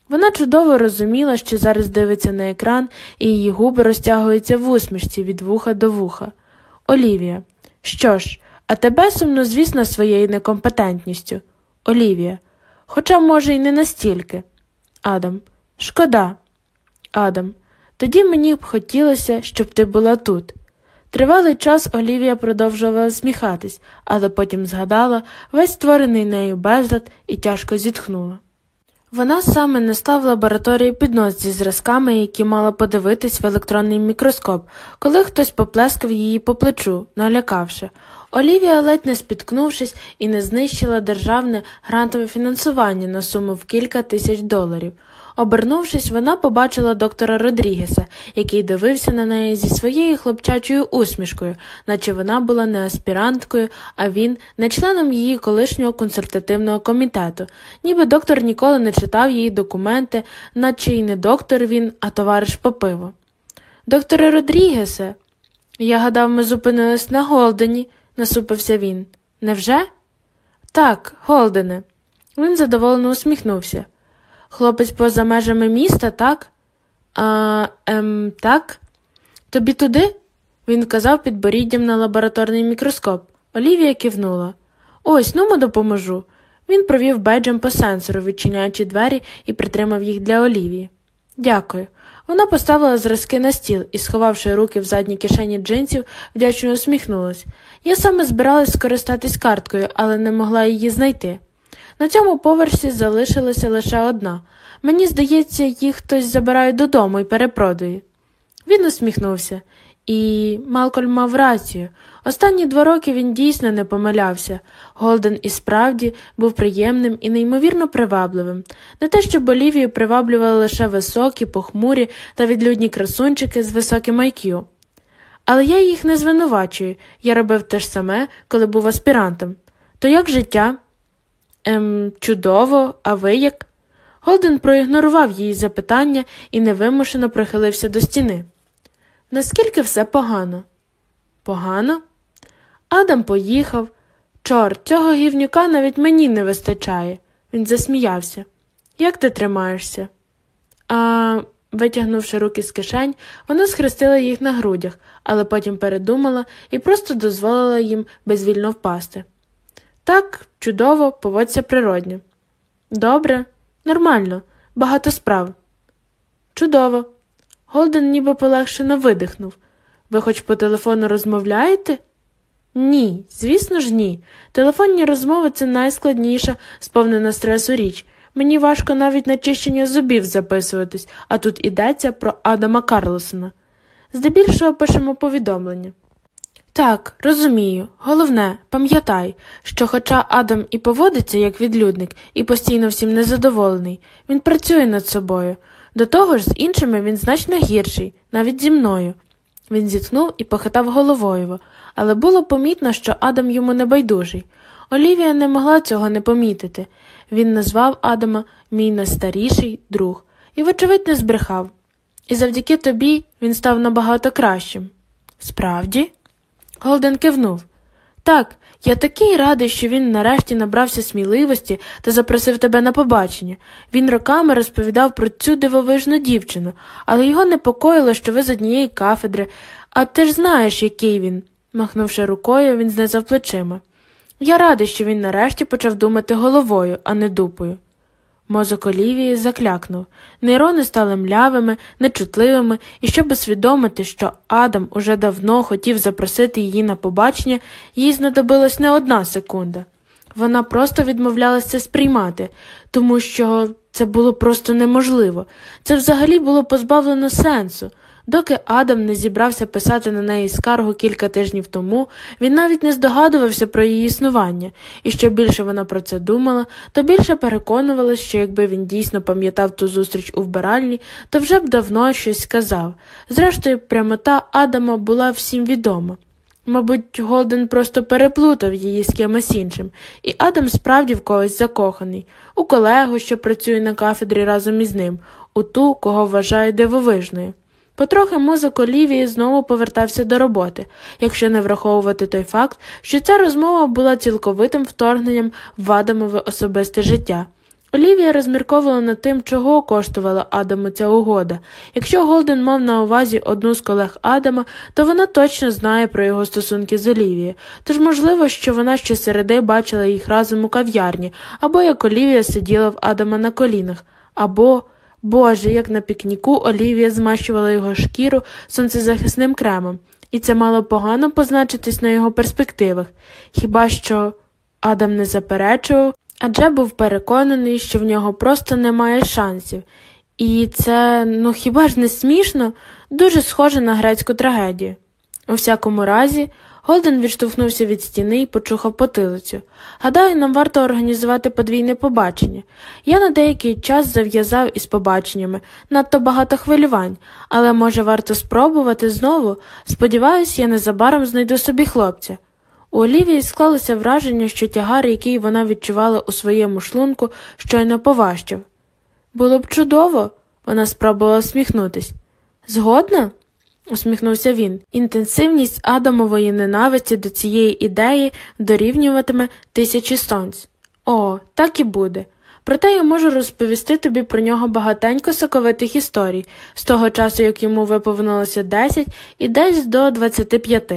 Вона чудово розуміла, що зараз дивиться на екран, і її губи розтягуються в усмішці від вуха до вуха. Олівія. Що ж, а тебе сумно, звісно, своєю некомпетентністю. Олівія. Хоча, може, й не настільки. Адам. Шкода. Адам. Тоді мені б хотілося, щоб ти була тут. Тривалий час Олівія продовжувала сміхатись, але потім згадала весь створений нею безлад і тяжко зітхнула. Вона саме несла в лабораторії піднос зі зразками, які мала подивитись в електронний мікроскоп, коли хтось поплескав її по плечу, налякавши. Олівія, ледь не спіткнувшись, і не знищила державне грантове фінансування на суму в кілька тисяч доларів. Обернувшись, вона побачила доктора Родрігеса, який дивився на неї зі своєю хлопчачою усмішкою, наче вона була не аспіранткою, а він не членом її колишнього консультативного комітету, ніби доктор ніколи не читав її документи, наче й не доктор він, а товариш по пиву. Докторе Родрігесе, я гадав, ми зупинились на Голдені, насупився він. Невже? Так, Голдене. Він задоволено усміхнувся. Хлопець поза межами міста, так? А, ем, так? Тобі туди? Він вказав підборіддям на лабораторний мікроскоп. Олівія кивнула. Ось, ну мо допоможу. Він провів беджем по сенсору, відчиняючи двері і притримав їх для Олівії. Дякую. Вона поставила зразки на стіл і, сховавши руки в задній кишені джинсів, вдячно усміхнулась. Я саме збиралась скористатись карткою, але не могла її знайти. На цьому поверсі залишилася лише одна. Мені здається, їх хтось забирає додому і перепродає. Він усміхнувся, і Малкольм мав рацію. Останні два роки він дійсно не помилявся. Голден і справді був приємним і неймовірно привабливим. Не те, що Болівію приваблювали лише високі, похмурі та відлюдні красунчики з високим IQ. Але я їх не звинувачую, я робив те ж саме, коли був аспірантом. То як життя? Ем, чудово, а ви як? Голден проігнорував її запитання і невимушено прихилився до стіни. Наскільки все погано? Погано? Адам поїхав. Чорт, цього гівнюка навіть мені не вистачає. Він засміявся. Як ти тримаєшся? А, витягнувши руки з кишень, вона схрестила їх на грудях, але потім передумала і просто дозволила їм безвільно впасти. Так, чудово, поводься природньо. Добре, нормально, багато справ. Чудово. Голден ніби полегшено видихнув. Ви хоч по телефону розмовляєте? Ні, звісно ж, ні. Телефонні розмови це найскладніша, сповнена стресу річ. Мені важко навіть на чищення зубів записуватись, а тут ідеться про Адама Карлосона. Здебільшого пишемо повідомлення. Так, розумію. Головне, пам'ятай, що хоча Адам і поводиться як відлюдник і постійно всім незадоволений, він працює над собою. До того ж, з іншими він значно гірший, навіть зі мною. Він зітхнув і похитав головою, але було помітно, що Адам йому не байдужий. Олівія не могла цього не помітити. Він назвав Адама мій найстаріший друг і, вочевидь, не збрехав. І завдяки тобі він став набагато кращим. Справді? Голден кивнув. Так, я такий радий, що він нарешті набрався сміливості та запросив тебе на побачення. Він роками розповідав про цю дивовижну дівчину, але його непокоїло, що ви з однієї кафедри, а ти ж знаєш, який він. Махнувши рукою, він знизав плечима. Я радий, що він нарешті почав думати головою, а не дупою. Мозок Олівії заклякнув. Нейрони стали млявими, нечутливими, і щоб усвідомити, що Адам уже давно хотів запросити її на побачення, їй знадобилась не одна секунда. Вона просто відмовлялася сприймати, тому що це було просто неможливо. Це взагалі було позбавлено сенсу. Доки Адам не зібрався писати на неї скаргу кілька тижнів тому, він навіть не здогадувався про її існування, і що більше вона про це думала, то більше переконувалась, що якби він дійсно пам'ятав ту зустріч у вбиральні, то вже б давно щось сказав. Зрештою, прямота Адама була всім відома. Мабуть, Голден просто переплутав її з кимось іншим, і Адам справді в когось закоханий, у колегу, що працює на кафедрі разом із ним, у ту, кого вважає дивовижною. Потрохи мозок Олівії знову повертався до роботи, якщо не враховувати той факт, що ця розмова була цілковитим вторгненням в Адамове особисте життя. Олівія розмірковувала над тим, чого коштувала Адаму ця угода. Якщо Голден мав на увазі одну з колег Адама, то вона точно знає про його стосунки з Олівією, тож можливо, що вона щосереди бачила їх разом у кав'ярні, або як Олівія сиділа в Адама на колінах, або. Боже, як на пікніку Олівія змащувала його шкіру сонцезахисним кремом, і це мало погано позначитись на його перспективах. Хіба що Адам не заперечував, адже був переконаний, що в нього просто немає шансів. І це, ну хіба ж не смішно, дуже схоже на грецьку трагедію. У всякому разі, Голден відштовхнувся від стіни і почухав потилицю. Гадаю, нам варто організувати подвійне побачення. Я на деякий час зав'язав із побаченнями, надто багато хвилювань, але, може, варто спробувати знову. Сподіваюсь, я незабаром знайду собі хлопця. У Олівії склалося враження, що тягар, який вона відчувала у своєму шлунку, щойно поважчав. Було б чудово, вона спробувала всміхнутись. Згодна? Усміхнувся він. Інтенсивність Адамової ненависті до цієї ідеї дорівнюватиме тисячі сонць. О, так і буде. Проте я можу розповісти тобі про нього багатенько соковитих історій, з того часу, як йому виповнилося 10 і десь до 25.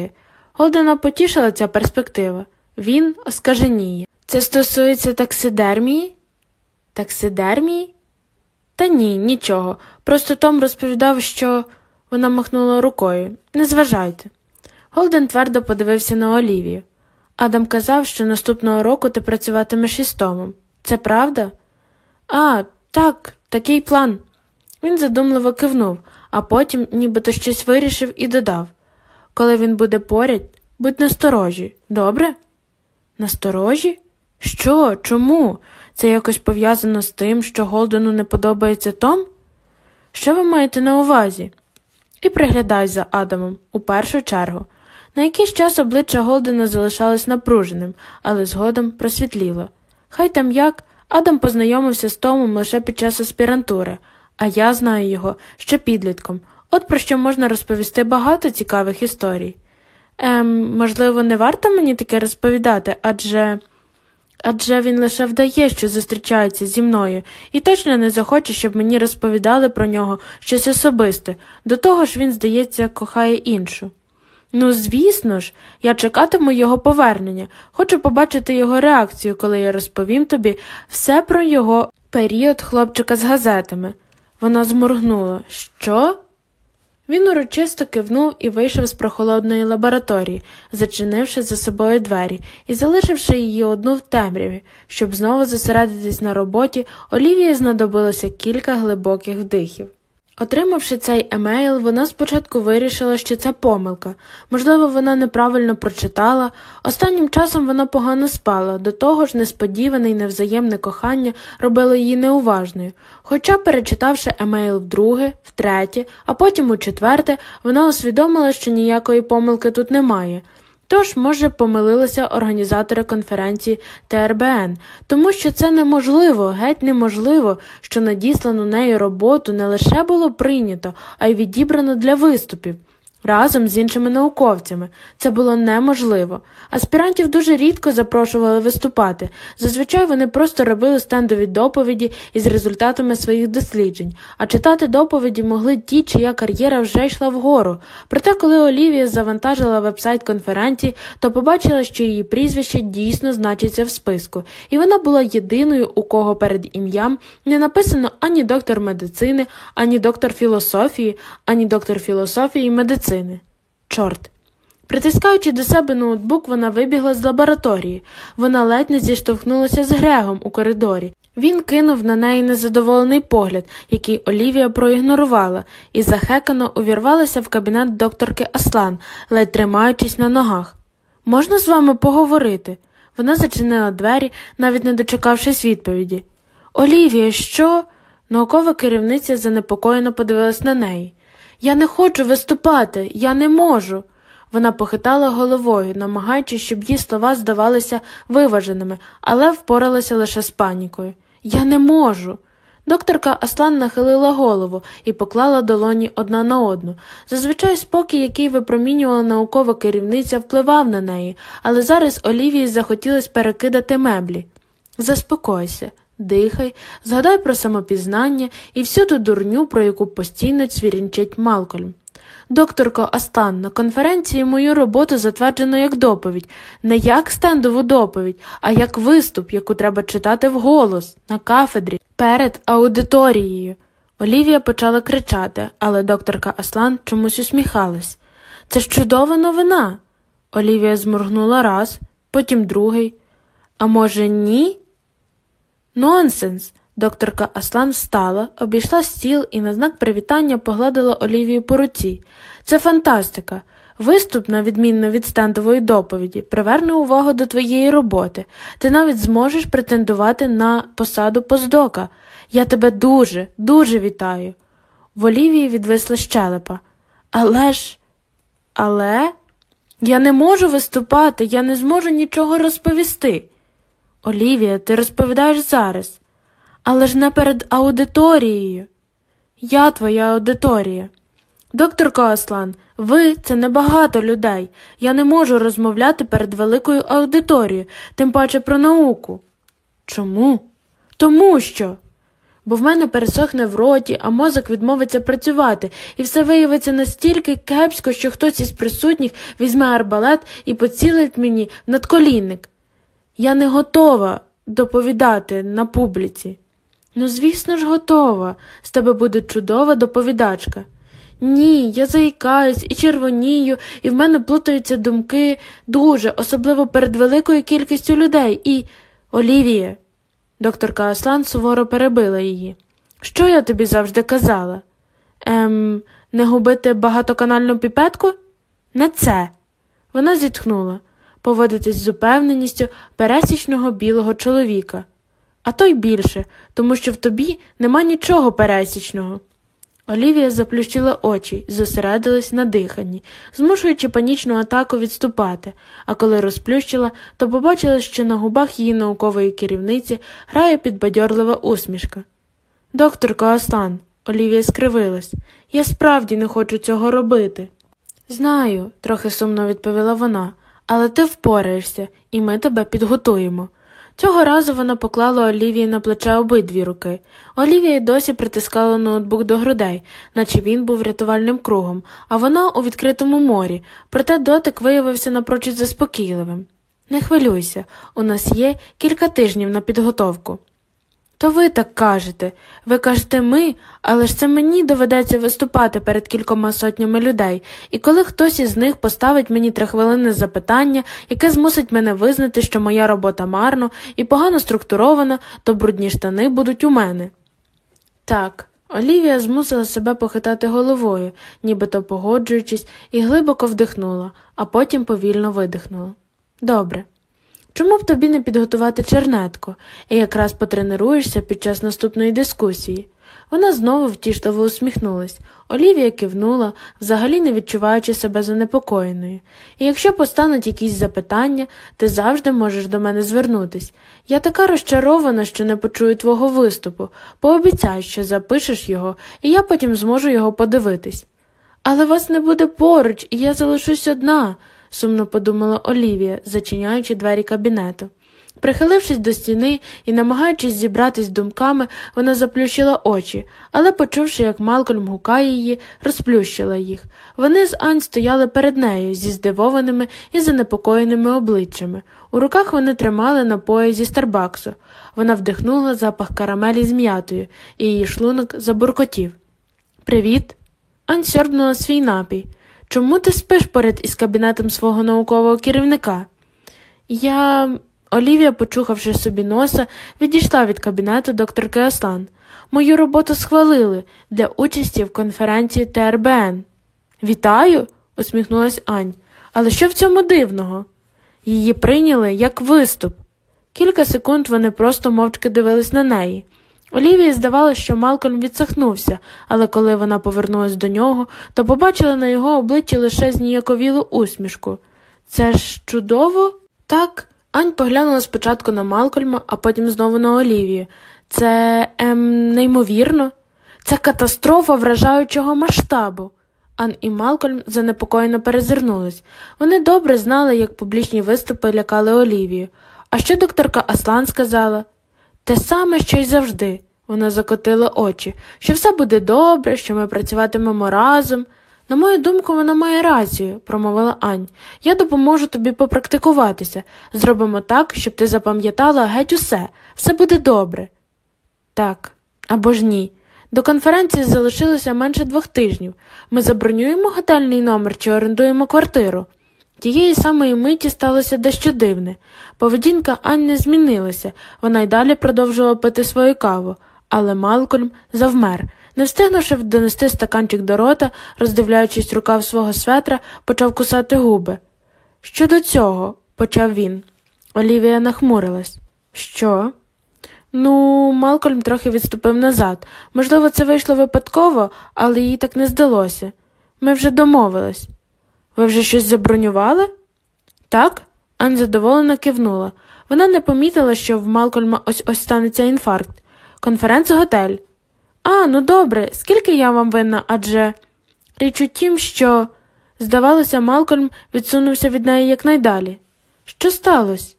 Голдена потішила ця перспектива. Він оскаженіє. Це стосується таксидермії? Таксидермії? Та ні, нічого. Просто Том розповідав, що. Вона махнула рукою. Не зважайте. Голден твердо подивився на Олівію. Адам казав, що наступного року ти працюватимеш із Томом. Це правда? А, так, такий план. Він задумливо кивнув, а потім нібито щось вирішив і додав Коли він буде поряд, будь насторожі, добре? Насторожі? Що? Чому? Це якось пов'язано з тим, що Голдену не подобається Том? Що ви маєте на увазі? І приглядай за Адамом у першу чергу. На якийсь час обличчя Голдена залишалось напруженим, але згодом просвітліло. Хай там як, Адам познайомився з Томом лише під час аспірантури, а я знаю його ще підлітком. От про що можна розповісти багато цікавих історій. Ем, можливо, не варто мені таке розповідати, адже. Адже він лише вдає, що зустрічається зі мною, і точно не захоче, щоб мені розповідали про нього щось особисте, до того ж він, здається, кохає іншу. Ну, звісно ж, я чекатиму його повернення, хочу побачити його реакцію, коли я розповім тобі все про його період хлопчика з газетами. Вона зморгнула. Що? Він урочисто кивнув і вийшов з прохолодної лабораторії, зачинивши за собою двері і залишивши її одну в темряві. Щоб знову зосередитись на роботі, Олівії знадобилося кілька глибоких вдихів. Отримавши цей емейл, вона спочатку вирішила, що це помилка. Можливо, вона неправильно прочитала. Останнім часом вона погано спала, до того ж несподіване й невзаємне кохання робило її неуважною. Хоча, перечитавши емейл вдруге, втретє, а потім у четверте, вона усвідомила, що ніякої помилки тут немає. Тож, може, помилилися організатори конференції ТРБН, тому що це неможливо, геть неможливо, що надіслану нею роботу не лише було прийнято, а й відібрано для виступів. Разом з іншими науковцями це було неможливо. Аспірантів дуже рідко запрошували виступати. Зазвичай вони просто робили стендові доповіді із результатами своїх досліджень, а читати доповіді могли ті, чия кар'єра вже йшла вгору. Проте, коли Олівія завантажила вебсайт конференції, то побачила, що її прізвище дійсно значиться в списку, і вона була єдиною, у кого перед ім'ям не написано ані доктор медицини, ані доктор філософії, ані доктор філософії і медицини. Чорт. Притискаючи до себе ноутбук, вона вибігла з лабораторії. Вона ледь не зіштовхнулася з Грегом у коридорі. Він кинув на неї незадоволений погляд, який Олівія проігнорувала, і захекано увірвалася в кабінет докторки Аслан, ледь тримаючись на ногах. Можна з вами поговорити? Вона зачинила двері, навіть не дочекавшись відповіді. Олівія, що? Наукова керівниця занепокоєно подивилась на неї. Я не хочу виступати, я не можу. Вона похитала головою, намагаючись, щоб її слова здавалися виваженими, але впоралася лише з панікою. Я не можу. Докторка Аслан нахилила голову і поклала долоні одна на одну. Зазвичай спокій, який випромінювала наукова керівниця, впливав на неї, але зараз Олівії захотілося перекидати меблі. Заспокойся, дихай, згадай про самопізнання і всю ту дурню, про яку постійно цвірінчить Малкольм. Докторко Астан, на конференції мою роботу затверджено як доповідь, не як стендову доповідь, а як виступ, яку треба читати вголос, на кафедрі, перед аудиторією. Олівія почала кричати, але докторка Аслан чомусь усміхалась. Це ж чудова новина. Олівія зморгнула раз, потім другий. А може, ні? Нонсенс. Докторка Аслан встала, обійшла стіл і на знак привітання погладила Олівію по руці. Це фантастика. Виступ, на відмінно від стендової доповіді, приверне увагу до твоєї роботи. Ти навіть зможеш претендувати на посаду поздока. Я тебе дуже, дуже вітаю. В Олівії відвисла щелепа. Але ж, але я не можу виступати, я не зможу нічого розповісти. Олівія, ти розповідаєш зараз але ж не перед аудиторією. Я твоя аудиторія. Докторко Аслан, ви це небагато людей. Я не можу розмовляти перед великою аудиторією, тим паче про науку. Чому? Тому що. Бо в мене пересохне в роті, а мозок відмовиться працювати, і все виявиться настільки кепсько, що хтось із присутніх візьме арбалет і поцілить мені в надколінник. Я не готова доповідати на публіці. Ну, звісно ж, готова. З тебе буде чудова доповідачка. Ні, я заїкаюсь і червонію, і в мене плутаються думки дуже, особливо перед великою кількістю людей і. Олівія. Докторка Аслан суворо перебила її. Що я тобі завжди казала? Ем, не губити багатоканальну піпетку? Не це. Вона зітхнула, поводитись з упевненістю пересічного білого чоловіка а то й більше, тому що в тобі нема нічого пересічного. Олівія заплющила очі і зосередилась на диханні, змушуючи панічну атаку відступати, а коли розплющила, то побачила, що на губах її наукової керівниці грає підбадьорлива усмішка. Докторко Аслан, Олівія скривилась, я справді не хочу цього робити. Знаю, трохи сумно відповіла вона, але ти впораєшся, і ми тебе підготуємо. Цього разу вона поклала Олівії на плече обидві руки. Олівія досі притискала ноутбук до грудей, наче він був рятувальним кругом, а вона у відкритому морі, проте дотик виявився напрочуд заспокійливим. Не хвилюйся, у нас є кілька тижнів на підготовку. То ви так кажете. Ви кажете ми, але ж це мені доведеться виступати перед кількома сотнями людей, і коли хтось із них поставить мені трихвилинне запитання, яке змусить мене визнати, що моя робота марно і погано структурована, то брудні штани будуть у мене. Так, Олівія змусила себе похитати головою, нібито погоджуючись, і глибоко вдихнула, а потім повільно видихнула. Добре. Чому б тобі не підготувати чернетку, і якраз потренуєшся під час наступної дискусії? Вона знову втішливо усміхнулась. Олівія кивнула, взагалі не відчуваючи себе занепокоєною. І якщо постануть якісь запитання, ти завжди можеш до мене звернутись. Я така розчарована, що не почую твого виступу. Пообіцяй, що запишеш його, і я потім зможу його подивитись. Але вас не буде поруч, і я залишусь одна, сумно подумала Олівія, зачиняючи двері кабінету. Прихилившись до стіни і намагаючись зібратись думками, вона заплющила очі, але, почувши, як Малкольм гукає її, розплющила їх. Вони з Ань стояли перед нею зі здивованими і занепокоєними обличчями. У руках вони тримали напої зі Старбаксу. Вона вдихнула запах карамелі з м'ятою, і її шлунок забуркотів. Привіт. Ань сьорбнула свій напій. Чому ти спиш поряд із кабінетом свого наукового керівника? Я. Олівія, почухавши собі носа, відійшла від кабінету докторки Аслан. Мою роботу схвалили для участі в конференції ТРБН. Вітаю, усміхнулась Ань. Але що в цьому дивного? Її прийняли як виступ. Кілька секунд вони просто мовчки дивились на неї. Олівії здавалося, що Малкольм відсахнувся, але коли вона повернулась до нього, то побачила на його обличчі лише зніяковілу усмішку. Це ж чудово? Так. Ань поглянула спочатку на Малкольма, а потім знову на Олівію. Це ем, неймовірно, це катастрофа вражаючого масштабу. Ан і Малкольм занепокоєно перезирнулись. Вони добре знали, як публічні виступи лякали Олівію. А що докторка Аслан сказала? Те саме, що й завжди. Вона закотила очі, що все буде добре, що ми працюватимемо разом. На мою думку, вона має рацію, промовила Ань. Я допоможу тобі попрактикуватися. Зробимо так, щоб ти запам'ятала геть усе, все буде добре. Так, або ж ні. До конференції залишилося менше двох тижнів. Ми забронюємо готельний номер чи орендуємо квартиру. Тієї самої миті сталося дещо дивне. Поведінка Ань не змінилася, вона й далі продовжувала пити свою каву, але Малкольм завмер. Не встигнувши донести стаканчик до рота, роздивляючись рукав свого светра, почав кусати губи. Щодо цього, почав він. Олівія нахмурилась. Що? Ну, Малкольм трохи відступив назад. Можливо, це вийшло випадково, але їй так не здалося. Ми вже домовились. Ви вже щось забронювали? Так? Ань задоволено кивнула. Вона не помітила, що в Малкольма ось ось станеться інфаркт. Конференц-готель. А, ну добре, скільки я вам винна, адже. Річ у тім, що, здавалося, Малкольм відсунувся від неї якнайдалі. Що сталося?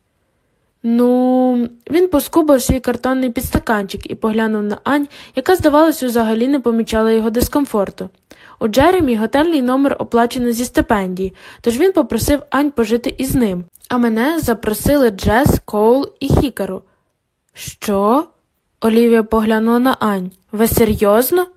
Ну, він поскубав свій картонний підстаканчик і поглянув на Ань, яка, здавалося, взагалі не помічала його дискомфорту. У Джеремі готельний номер оплачено зі стипендії, тож він попросив Ань пожити із ним, а мене запросили Джес, Коул і Хікару. Що? Олівія поглянула на Ань. Ви серйозно?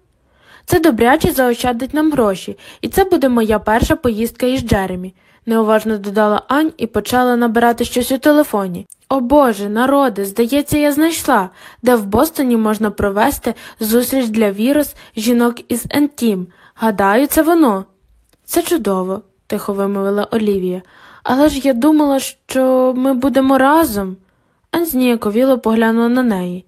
Це добряче заощадить нам гроші, і це буде моя перша поїздка із Джеремі, неуважно додала Ань і почала набирати щось у телефоні. О Боже, народи, здається, я знайшла, де в Бостоні можна провести зустріч для вірус жінок із Ентім. Гадаю, це воно. Це чудово, тихо вимовила Олівія. Але ж я думала, що ми будемо разом. Ань зніяковіло поглянула на неї.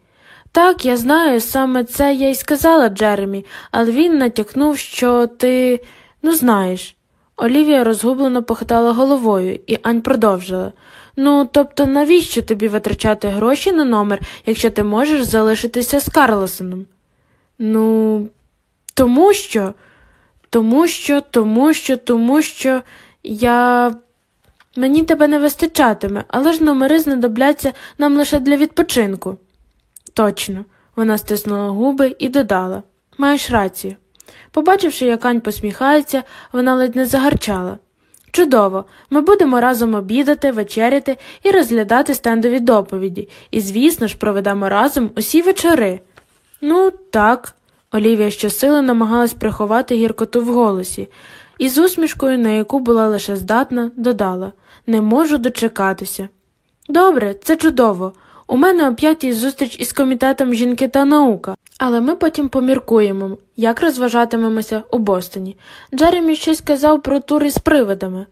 Так, я знаю, саме це я й сказала Джеремі, але він натякнув, що ти ну знаєш. Олівія розгублено похитала головою, і Ань продовжила. Ну, тобто, навіщо тобі витрачати гроші на номер, якщо ти можеш залишитися з Карлосоном? Ну, тому що, тому що, тому що, тому що я. Мені тебе не вистачатиме, але ж номери знадобляться нам лише для відпочинку. Точно, вона стиснула губи і додала Маєш рацію. Побачивши, як Ань посміхається, вона ледь не загарчала. Чудово. Ми будемо разом обідати, вечеряти і розглядати стендові доповіді. І, звісно ж, проведемо разом усі вечори. Ну, так. Олівія щосили намагалась приховати гіркоту в голосі, і з усмішкою, на яку була лише здатна, додала Не можу дочекатися. Добре, це чудово. У мене о п'ятій зустріч із комітетом жінки та наука, але ми потім поміркуємо, як розважатимемося у Бостоні. Джеремі щось казав про тури з привидами.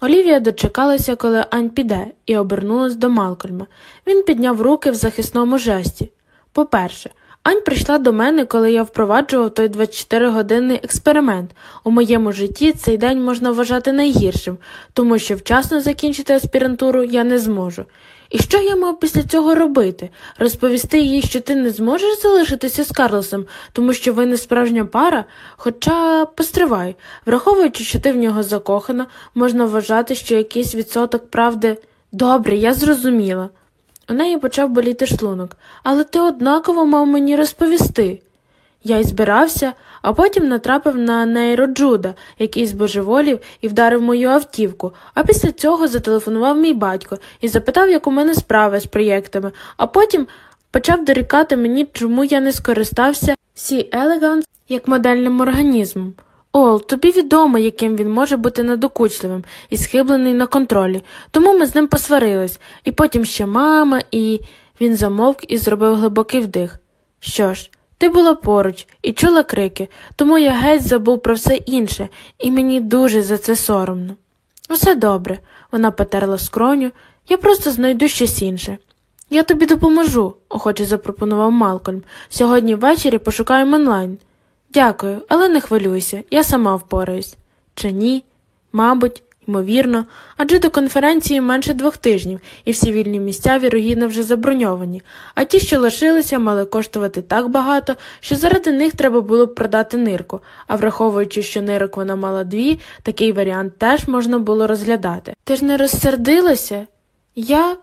Олівія дочекалася, коли Ань піде, і обернулась до Малкольма. Він підняв руки в захисному жесті. По-перше, Ань прийшла до мене, коли я впроваджував той 24-годинний експеримент. У моєму житті цей день можна вважати найгіршим, тому що вчасно закінчити аспірантуру я не зможу. І що я мав після цього робити? Розповісти їй, що ти не зможеш залишитися з Карлосом, тому що ви не справжня пара? Хоча постривай, враховуючи, що ти в нього закохана, можна вважати, що якийсь відсоток правди добре, я зрозуміла. У неї почав боліти шлунок, але ти однаково мав мені розповісти. Я й збирався, а потім натрапив на нейроджуда, який збожеволів і вдарив мою автівку, а після цього зателефонував мій батько і запитав, як у мене справи з проєктами, а потім почав дорікати мені, чому я не скористався Сі Елеганс як модельним організмом. Ол, тобі відомо, яким він може бути надокучливим і схиблений на контролі, тому ми з ним посварились, і потім ще мама, і. Він замовк і зробив глибокий вдих. Що ж, ти була поруч і чула крики, тому я геть забув про все інше, і мені дуже за це соромно. Усе добре, вона потерла скроню, я просто знайду щось інше. Я тобі допоможу, охоче запропонував Малкольм. Сьогодні ввечері пошукаємо онлайн. Дякую, але не хвилюйся, я сама впораюсь. Чи ні? Мабуть, ймовірно, адже до конференції менше двох тижнів, і всі вільні місця, вірогідно, вже заброньовані, а ті, що лишилися, мали коштувати так багато, що заради них треба було б продати нирку, а враховуючи, що нирок вона мала дві, такий варіант теж можна було розглядати. Ти ж не розсердилася? Я?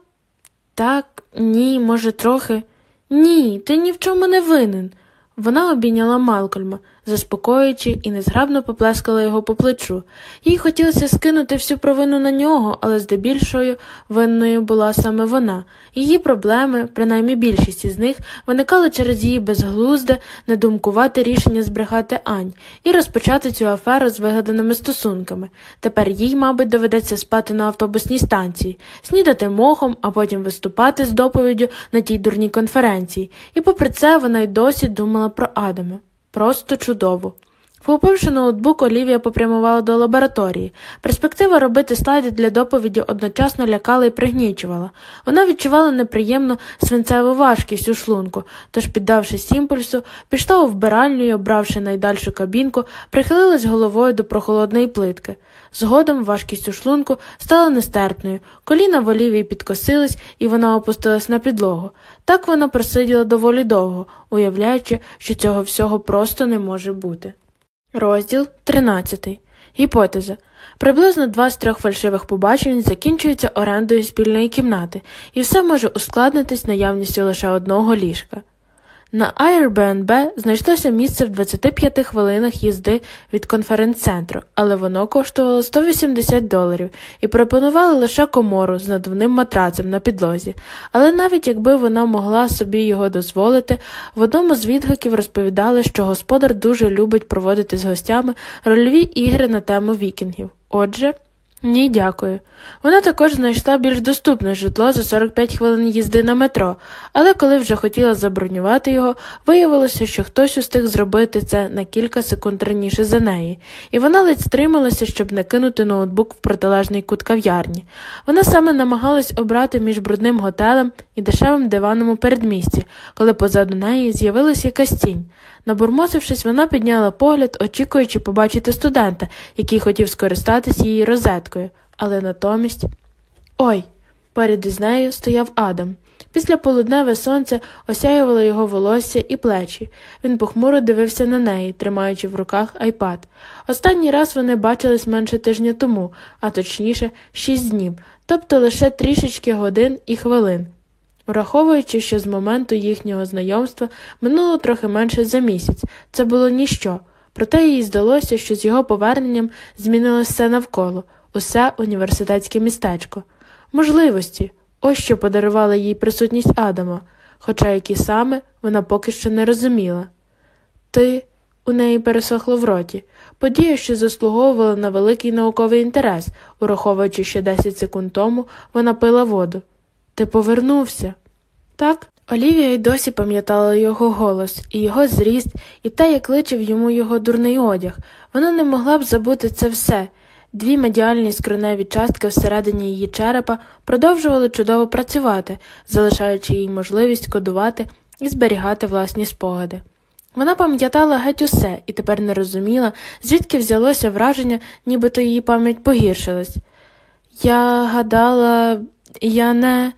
Так, ні, може, трохи. Ні, ти ні в чому не винен. Вона обійняла Малкольма, заспокоюючи і незграбно поплескала його по плечу. Їй хотілося скинути всю провину на нього, але здебільшою винною була саме вона. Її проблеми, принаймні більшість із них, виникали через її безглузде, недумкувате рішення збрехати Ань і розпочати цю аферу з вигаданими стосунками. Тепер їй, мабуть, доведеться спати на автобусній станції, снідати мохом, а потім виступати з доповіддю на тій дурній конференції. І попри це вона й досі думала про Адама. Просто чудово. Вхопивши ноутбук, Олівія попрямувала до лабораторії. Перспектива робити слайди для доповіді одночасно лякала і пригнічувала. Вона відчувала неприємну свинцеву важкість у шлунку, тож, піддавшись імпульсу, пішла у вбиральню і, обравши найдальшу кабінку, прихилилась головою до прохолодної плитки. Згодом важкість у шлунку стала нестерпною, коліна в Олівії підкосились, і вона опустилась на підлогу. Так вона просиділа доволі довго, уявляючи, що цього всього просто не може бути. Розділ 13. Гіпотеза. Приблизно два з трьох фальшивих побачень закінчуються орендою спільної кімнати, і все може ускладнитись наявністю лише одного ліжка. На Airbnb знайшлося місце в 25 хвилинах їзди від конференц-центру, але воно коштувало 180 доларів і пропонувало лише комору з надувним матрацем на підлозі. Але навіть якби вона могла собі його дозволити, в одному з відгуків розповідали, що господар дуже любить проводити з гостями рольові ігри на тему вікінгів. Отже, ні, дякую. Вона також знайшла більш доступне житло за 45 хвилин їзди на метро, але коли вже хотіла забронювати його, виявилося, що хтось устиг зробити це на кілька секунд раніше за неї, і вона ледь стрималася, щоб не кинути ноутбук в протилежний кут кав'ярні. Вона саме намагалась обрати між брудним готелем і дешевим диваном у передмісті, коли позаду неї з'явилася якась тінь. Набурмосившись, вона підняла погляд, очікуючи побачити студента, який хотів скористатись її розеткою, але натомість. Ой, поряд із нею стояв Адам. Після полудневе сонце осяювало його волосся і плечі. Він похмуро дивився на неї, тримаючи в руках айпад. Останній раз вони бачились менше тижня тому, а точніше, шість днів, тобто лише трішечки годин і хвилин. Враховуючи, що з моменту їхнього знайомства минуло трохи менше за місяць, це було ніщо, проте їй здалося, що з його поверненням змінилося все навколо. усе університетське містечко. Можливості, ось що подарувала їй присутність Адама, хоча які саме вона поки що не розуміла. Ти у неї пересохло в роті. Подія, що заслуговувала на великий науковий інтерес, ураховуючи, що 10 секунд тому вона пила воду. Ти повернувся. Так? Олівія й досі пам'ятала його голос, і його зріст, і те, як личив йому його дурний одяг. Вона не могла б забути це все. Дві медіальні скроневі частки всередині її черепа продовжували чудово працювати, залишаючи їй можливість кодувати і зберігати власні спогади. Вона пам'ятала геть усе і тепер не розуміла, звідки взялося враження, нібито її пам'ять погіршилась. Я гадала, я не.